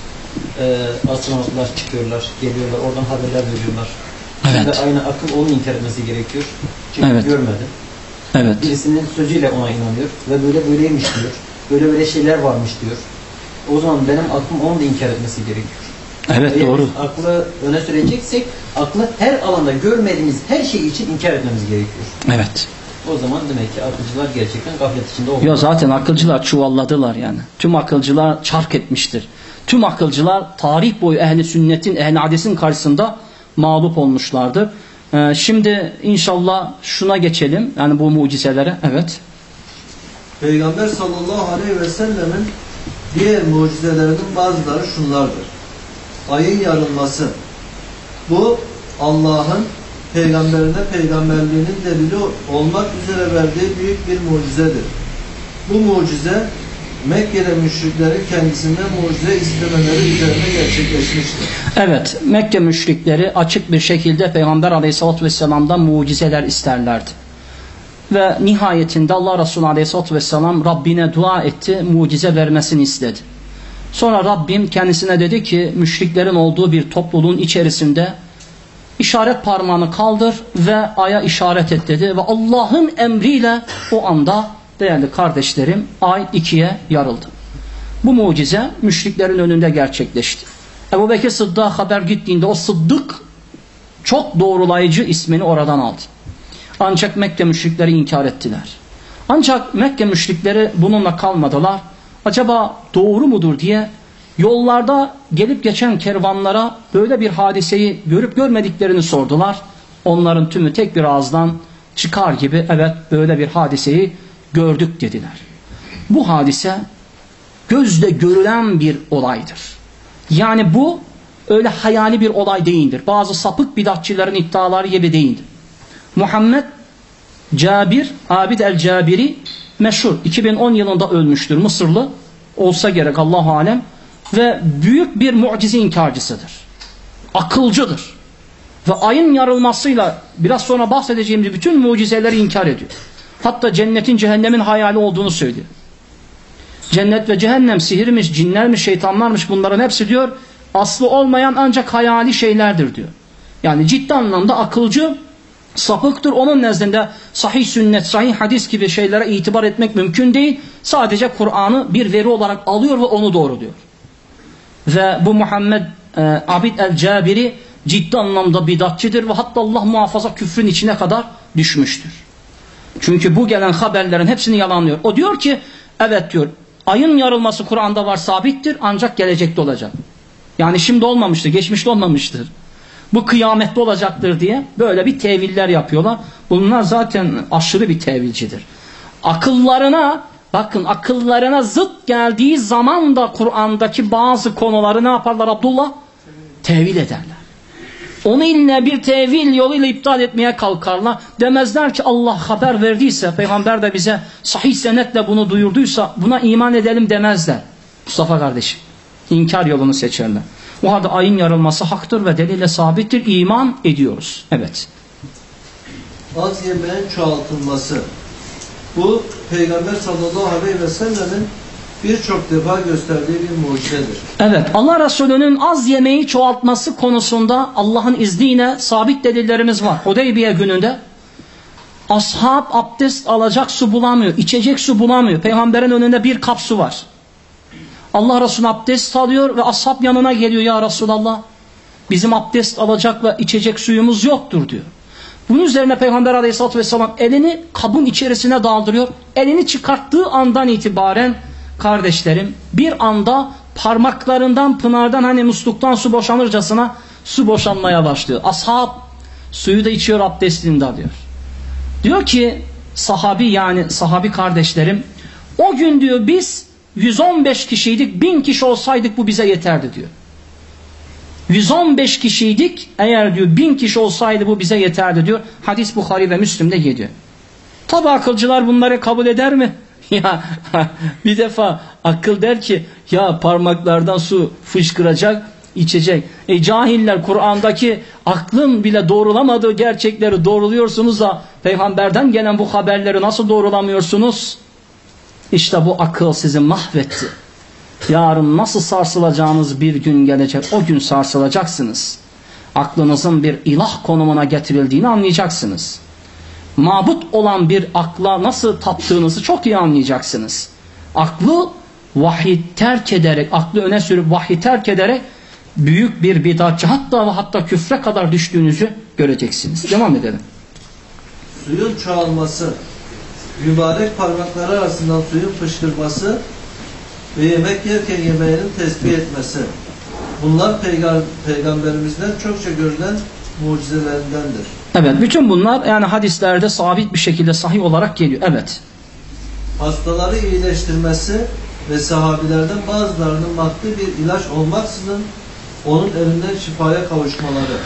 E, astronotlar çıkıyorlar, geliyorlar, oradan haberler veriyorlar. Evet. Ve aynı akıl onun inkar etmesi gerekiyor. Çünkü Evet. görmedi. Evet. Birisinin sözüyle ona inanıyor ve böyle böyleymiş diyor. Böyle böyle şeyler varmış diyor. O zaman benim aklım onu da inkar etmesi gerekiyor. Evet Eğer doğru. aklı öne süreceksek aklı her alanda görmediğimiz her şey için inkar etmemiz gerekiyor. Evet. O zaman demek ki akılcılar gerçekten gaflet içinde olmalı. Ya zaten akılcılar çuvalladılar yani. Tüm akılcılar çark etmiştir. Tüm akılcılar tarih boyu ehli sünnetin, ehli hadisin karşısında mağlup olmuşlardır. Ee, şimdi inşallah şuna geçelim. Yani bu mucizelere. Evet. Peygamber sallallahu aleyhi ve sellemin diğer mucizelerinin bazıları şunlardır. Ayın yarılması. Bu Allah'ın peygamberine peygamberliğinin delili olmak üzere verdiği büyük bir mucizedir. Bu mucize Mekke'de müşriklerin kendisinden mucize istemeleri üzerine gerçekleşmiştir. Evet. Mekke müşrikleri açık bir şekilde Peygamber aleyhissalatü vesselam'dan mucizeler isterlerdi. Ve nihayetinde Allah Resulü aleyhissalatü vesselam Rabbine dua etti. Mucize vermesini istedi. Sonra Rabbim kendisine dedi ki müşriklerin olduğu bir topluluğun içerisinde işaret parmağını kaldır ve aya işaret et dedi ve Allah'ın emriyle o anda değerli kardeşlerim ay ikiye yarıldı. Bu mucize müşriklerin önünde gerçekleşti. Ebu Bekir Sıddık'a haber gittiğinde o Sıddık çok doğrulayıcı ismini oradan aldı. Ancak Mekke müşrikleri inkar ettiler. Ancak Mekke müşrikleri bununla kalmadılar. Acaba doğru mudur diye yollarda gelip geçen kervanlara böyle bir hadiseyi görüp görmediklerini sordular. Onların tümü tek bir ağızdan çıkar gibi evet böyle bir hadiseyi gördük dediler. Bu hadise gözle görülen bir olaydır. Yani bu öyle hayali bir olay değildir. Bazı sapık bidatçilerin iddiaları gibi değildir. Muhammed Cabir, Abid el-Cabiri meşhur. 2010 yılında ölmüştür Mısırlı. Olsa gerek Allahu alem. Ve büyük bir mucize inkarcısıdır. Akılcıdır. Ve ayın yarılmasıyla biraz sonra bahsedeceğimiz bütün mucizeleri inkar ediyor. Hatta cennetin cehennemin hayali olduğunu söylüyor. Cennet ve cehennem sihirmiş, cinlermiş, şeytanlarmış bunların hepsi diyor aslı olmayan ancak hayali şeylerdir diyor. Yani ciddi anlamda akılcı sapıktır. Onun nezdinde sahih sünnet, sahih hadis gibi şeylere itibar etmek mümkün değil. Sadece Kur'an'ı bir veri olarak alıyor ve onu doğruluyor. Ve bu Muhammed e, Abid el-Cabiri ciddi anlamda bidatçidir ve hatta Allah muhafaza küfrün içine kadar düşmüştür. Çünkü bu gelen haberlerin hepsini yalanlıyor. O diyor ki evet diyor ayın yarılması Kur'an'da var sabittir ancak gelecekte olacak. Yani şimdi olmamıştır, geçmişte olmamıştır. Bu kıyamette olacaktır diye böyle bir teviller yapıyorlar. Bunlar zaten aşırı bir tevilcidir. Akıllarına bakın akıllarına zıt geldiği zaman da Kur'an'daki bazı konuları ne yaparlar Abdullah? Tevil ederler. Onu ille bir tevil yoluyla iptal etmeye kalkarlar. Demezler ki Allah haber verdiyse, peygamber de bize sahih senetle bunu duyurduysa buna iman edelim demezler. Mustafa kardeşim. İnkar yolunu seçerler. O halde ayın yarılması haktır ve delile sabittir. İman ediyoruz. Evet. Az yemeğin çoğaltılması. Bu Peygamber sallallahu aleyhi ve sellemin birçok defa gösterdiği bir mucizedir. Evet. Allah Resulü'nün az yemeği çoğaltması konusunda Allah'ın izniyle sabit delillerimiz var. Hudeybiye gününde ashab abdest alacak su bulamıyor. içecek su bulamıyor. Peygamberin önünde bir kap su var. Allah Resulü abdest alıyor ve ashab yanına geliyor ya Resulallah. Bizim abdest alacak ve içecek suyumuz yoktur diyor. Bunun üzerine Peygamber aleyhissalatü vesselam elini kabın içerisine daldırıyor. Elini çıkarttığı andan itibaren kardeşlerim bir anda parmaklarından pınardan hani musluktan su boşanırcasına su boşanmaya başlıyor. Ashab suyu da içiyor abdestini de alıyor. Diyor ki sahabi yani sahabi kardeşlerim o gün diyor biz 115 kişiydik, 1000 kişi olsaydık bu bize yeterdi diyor. 115 kişiydik, eğer diyor 1000 kişi olsaydı bu bize yeterdi diyor. Hadis Bukhari ve Müslim'de geliyor. Tabi akılcılar bunları kabul eder mi? Ya bir defa akıl der ki ya parmaklardan su fışkıracak, içecek. E cahiller Kur'an'daki aklın bile doğrulamadığı gerçekleri doğruluyorsunuz da peygamberden gelen bu haberleri nasıl doğrulamıyorsunuz? İşte bu akıl sizi mahvetti. Yarın nasıl sarsılacağınız bir gün gelecek. O gün sarsılacaksınız. Aklınızın bir ilah konumuna getirildiğini anlayacaksınız. Mabut olan bir akla nasıl taptığınızı çok iyi anlayacaksınız. Aklı vahiy terk ederek, aklı öne sürüp vahiy terk ederek büyük bir bidatçı hatta hatta küfre kadar düştüğünüzü göreceksiniz. Devam edelim. Suyun çoğalması, mübarek parmakları arasından suyun fışkırması ve yemek yerken yemeğinin tesbih etmesi. Bunlar peygamber, peygamberimizden çokça görülen mucizelerindendir. Evet bütün bunlar yani hadislerde sabit bir şekilde sahih olarak geliyor. Evet. Hastaları iyileştirmesi ve sahabilerden bazılarının maddi bir ilaç olmaksızın onun elinden şifaya kavuşmaları.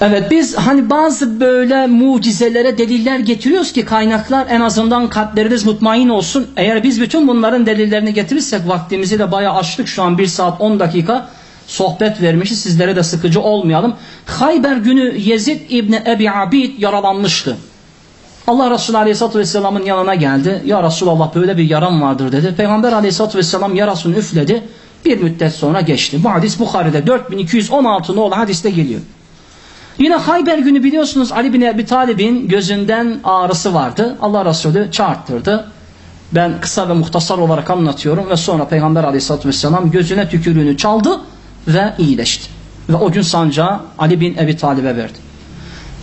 Evet biz hani bazı böyle mucizelere deliller getiriyoruz ki kaynaklar en azından kalpleriniz mutmain olsun. Eğer biz bütün bunların delillerini getirirsek vaktimizi de bayağı açtık şu an 1 saat 10 dakika sohbet vermişiz sizlere de sıkıcı olmayalım. Hayber günü Yezid İbni Ebi Abid yaralanmıştı. Allah Resulü Aleyhisselatü Vesselam'ın yanına geldi. Ya Resulallah böyle bir yaram vardır dedi. Peygamber Aleyhisselatü Vesselam yarasını üfledi. Bir müddet sonra geçti. Bu hadis Bukhari'de 4216 nolu hadiste geliyor. Yine Hayber günü biliyorsunuz Ali bin Ebi Talib'in gözünden ağrısı vardı. Allah Resulü çağırttırdı. Ben kısa ve muhtasar olarak anlatıyorum ve sonra Peygamber Aleyhisselatü Vesselam gözüne tükürüğünü çaldı ve iyileşti. Ve o gün sancağı Ali bin Ebi Talib'e verdi.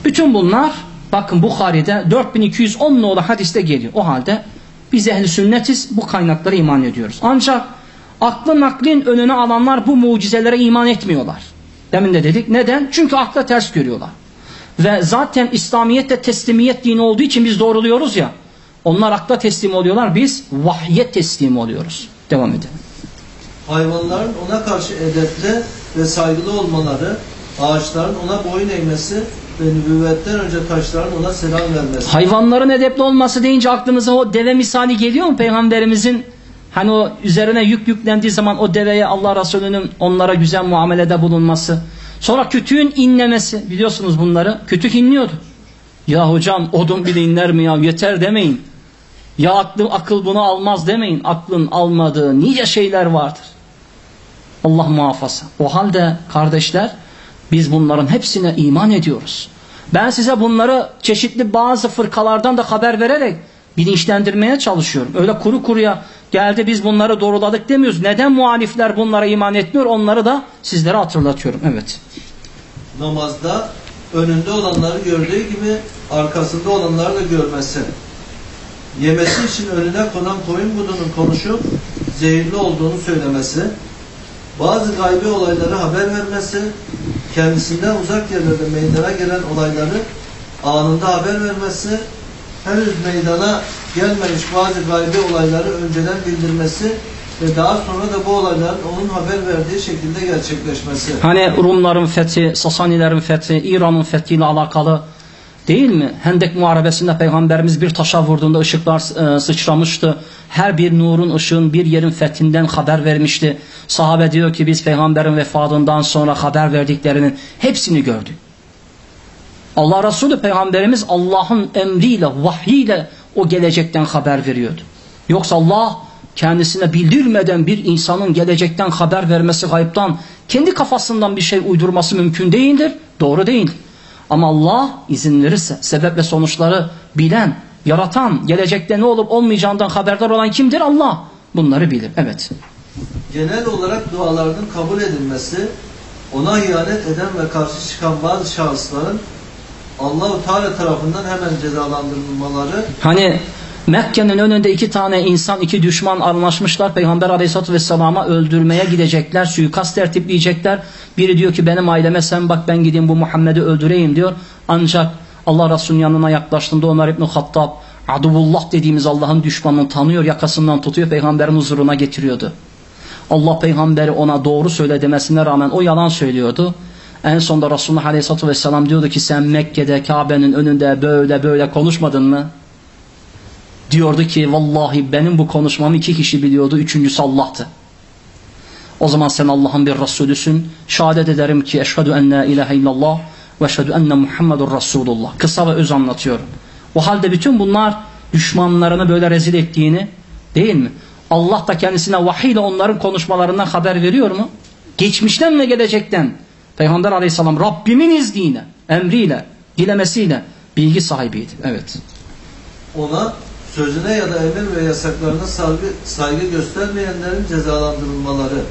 Bütün bunlar bakın Bukhari'de 4210 nolu hadiste geliyor. O halde biz ehli sünnetiz bu kaynaklara iman ediyoruz. Ancak aklı naklin önüne alanlar bu mucizelere iman etmiyorlar. Demin de dedik. Neden? Çünkü akla ters görüyorlar. Ve zaten İslamiyet de teslimiyet dini olduğu için biz doğruluyoruz ya. Onlar akla teslim oluyorlar. Biz vahye teslim oluyoruz. Devam edelim. Hayvanların ona karşı edepli ve saygılı olmaları, ağaçların ona boyun eğmesi ve nübüvvetten önce taşların ona selam vermesi. Hayvanların edepli olması deyince aklınıza o deve misali geliyor mu peygamberimizin? Hani o üzerine yük yüklendiği zaman o deveye Allah Resulü'nün onlara güzel muamelede bulunması. Sonra kütüğün inlemesi. Biliyorsunuz bunları. Kütük inliyordu. Ya hocam odun bile inler mi ya yeter demeyin. Ya aklı, akıl bunu almaz demeyin. Aklın almadığı nice şeyler vardır. Allah muhafaza. O halde kardeşler biz bunların hepsine iman ediyoruz. Ben size bunları çeşitli bazı fırkalardan da haber vererek bilinçlendirmeye çalışıyorum. Öyle kuru kuruya geldi biz bunları doğruladık demiyoruz. Neden muhalifler bunlara iman etmiyor onları da sizlere hatırlatıyorum. Evet. namazda önünde olanları gördüğü gibi arkasında olanları da görmesi. Yemesi için önüne konan koyun budunun konuşup zehirli olduğunu söylemesi. Bazı gaybi olayları haber vermesi. Kendisinden uzak yerlerde meydana gelen olayları anında haber vermesi. Henüz meydana gelmemiş bazı gaybi olayları önceden bildirmesi ve daha sonra da bu olayların onun haber verdiği şekilde gerçekleşmesi. Hani Rumların fethi, Sasanilerin fethi, İran'ın fethiyle alakalı değil mi? Hendek Muharebesi'nde Peygamberimiz bir taşa vurduğunda ışıklar e, sıçramıştı. Her bir nurun ışığın bir yerin fethinden haber vermişti. Sahabe diyor ki biz Peygamberin vefatından sonra haber verdiklerinin hepsini gördük. Allah Resulü Peygamberimiz Allah'ın emriyle, vahyiyle o gelecekten haber veriyordu. Yoksa Allah kendisine bildirmeden bir insanın gelecekten haber vermesi gayiptan kendi kafasından bir şey uydurması mümkün değildir. Doğru değil. Ama Allah izin verirse sebep ve sonuçları bilen, yaratan, gelecekte ne olup olmayacağından haberdar olan kimdir? Allah. Bunları bilir. Evet. genel olarak dualarının kabul edilmesi, ona ihanet eden ve karşı çıkan bazı şahısların Allahu Teala tarafından hemen cezalandırılmaları Hani Mekke'nin önünde iki tane insan, iki düşman anlaşmışlar. Peygamber Aleyhisselatü Vesselam'a öldürmeye gidecekler, suikast tertipleyecekler. Biri diyor ki benim aileme sen bak ben gideyim bu Muhammed'i öldüreyim diyor. Ancak Allah Resulü'nün yanına yaklaştığında Ömer İbni Hattab Aduvullah dediğimiz Allah'ın düşmanını tanıyor, yakasından tutuyor, peygamberin huzuruna getiriyordu. Allah peygamberi ona doğru söyle demesine rağmen o yalan söylüyordu. En sonunda Resulullah Aleyhisselatü Vesselam diyordu ki sen Mekke'de Kabe'nin önünde böyle böyle konuşmadın mı? Diyordu ki vallahi benim bu konuşmamı iki kişi biliyordu, üçüncüsü Allah'tı. O zaman sen Allah'ın bir Resulüsün. Şehadet ederim ki eşhedü en la ilahe illallah ve eşhedü enne Muhammedur Resulullah. Kısa ve öz anlatıyorum. O halde bütün bunlar düşmanlarını böyle rezil ettiğini değil mi? Allah da kendisine vahiy ile onların konuşmalarından haber veriyor mu? Geçmişten ve gelecekten. Peygamber aleyhisselam Rabbimin izniyle, emriyle, dilemesiyle bilgi sahibiydi. Evet. ona sözüne ya da emir ve yasaklarına saygı, saygı göstermeyenlerin cezalandırılmaları,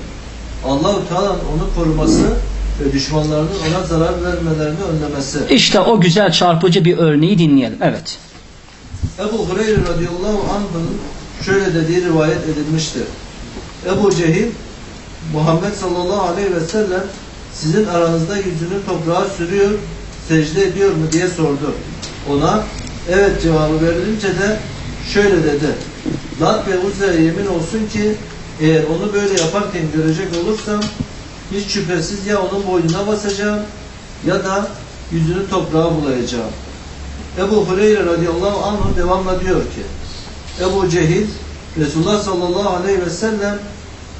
Allahu Teala'nın onu koruması ve düşmanlarının ona zarar vermelerini önlemesi. İşte o güzel çarpıcı bir örneği dinleyelim. Evet. Ebu Hureyre radıyallahu anh'ın şöyle dediği rivayet edilmiştir. Ebu Cehil, Muhammed sallallahu aleyhi ve sellem sizin aranızda yüzünü toprağa sürüyor, secde ediyor mu diye sordu. Ona evet cevabı verilince de şöyle dedi. Lat ve Uzze'ye yemin olsun ki eğer onu böyle yaparken görecek olursam hiç şüphesiz ya onun boynuna basacağım ya da yüzünü toprağa bulayacağım. Ebu Hureyre radıyallahu anh devamla diyor ki Ebu Cehil Resulullah sallallahu aleyhi ve sellem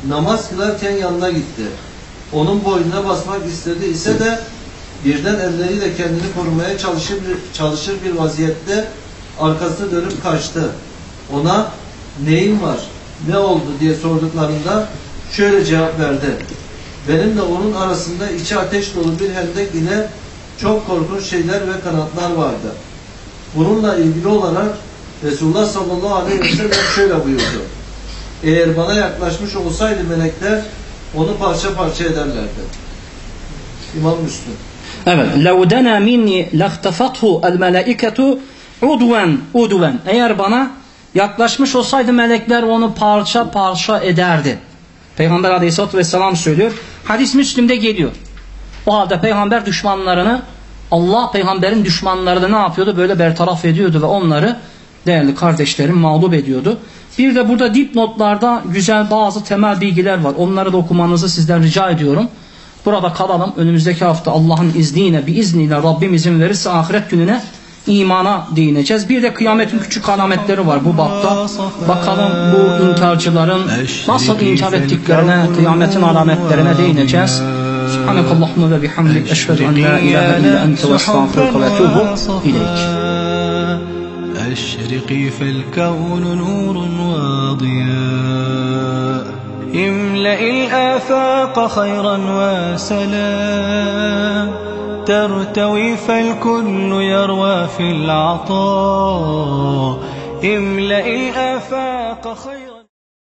namaz kılarken yanına gitti. Onun boynuna basmak istedi ise de birden elleriyle kendini korumaya çalışır çalışır bir vaziyette arkasını dönüp kaçtı. Ona neyin var, ne oldu diye sorduklarında şöyle cevap verdi. Benimle onun arasında içi ateş dolu bir hendek ile çok korkunç şeyler ve kanatlar vardı. Bununla ilgili olarak Resulullah sallallahu aleyhi ve sellem şöyle buyurdu. Eğer bana yaklaşmış olsaydı melekler onu parça parça ederlerdi. İmam Müslüm. Evet. لَوْ دَنَا مِنِّي لَخْتَفَتْهُ الْمَلَائِكَةُ udven udven. Eğer bana yaklaşmış olsaydı melekler onu parça parça ederdi. Peygamber aleyhissalatü vesselam söylüyor. Hadis Müslim'de geliyor. O halde peygamber düşmanlarını Allah peygamberin düşmanlarını ne yapıyordu? Böyle bertaraf ediyordu ve onları değerli kardeşlerim mağlup ediyordu. Bir de burada dipnotlarda güzel bazı temel bilgiler var. Onları da okumanızı sizden rica ediyorum. Burada kalalım. Önümüzdeki hafta Allah'ın izniyle, bir izniyle Rabbim izin verirse ahiret gününe imana değineceğiz. Bir de kıyametin küçük alametleri var bu bapta. Bakalım bu inkarcıların nasıl inkar ettiklerine, kıyametin alametlerine değineceğiz. Subhanakallahumma ve bihamdik eşhedü en la ilahe illa ente ve estağfiruke ve etûbu ileyk. أشرقي فالكون نور وضياء املأ الآفاق خيرا وسلام ترتوي فالكل يروى في العطاء. املأ الآفاق خيرا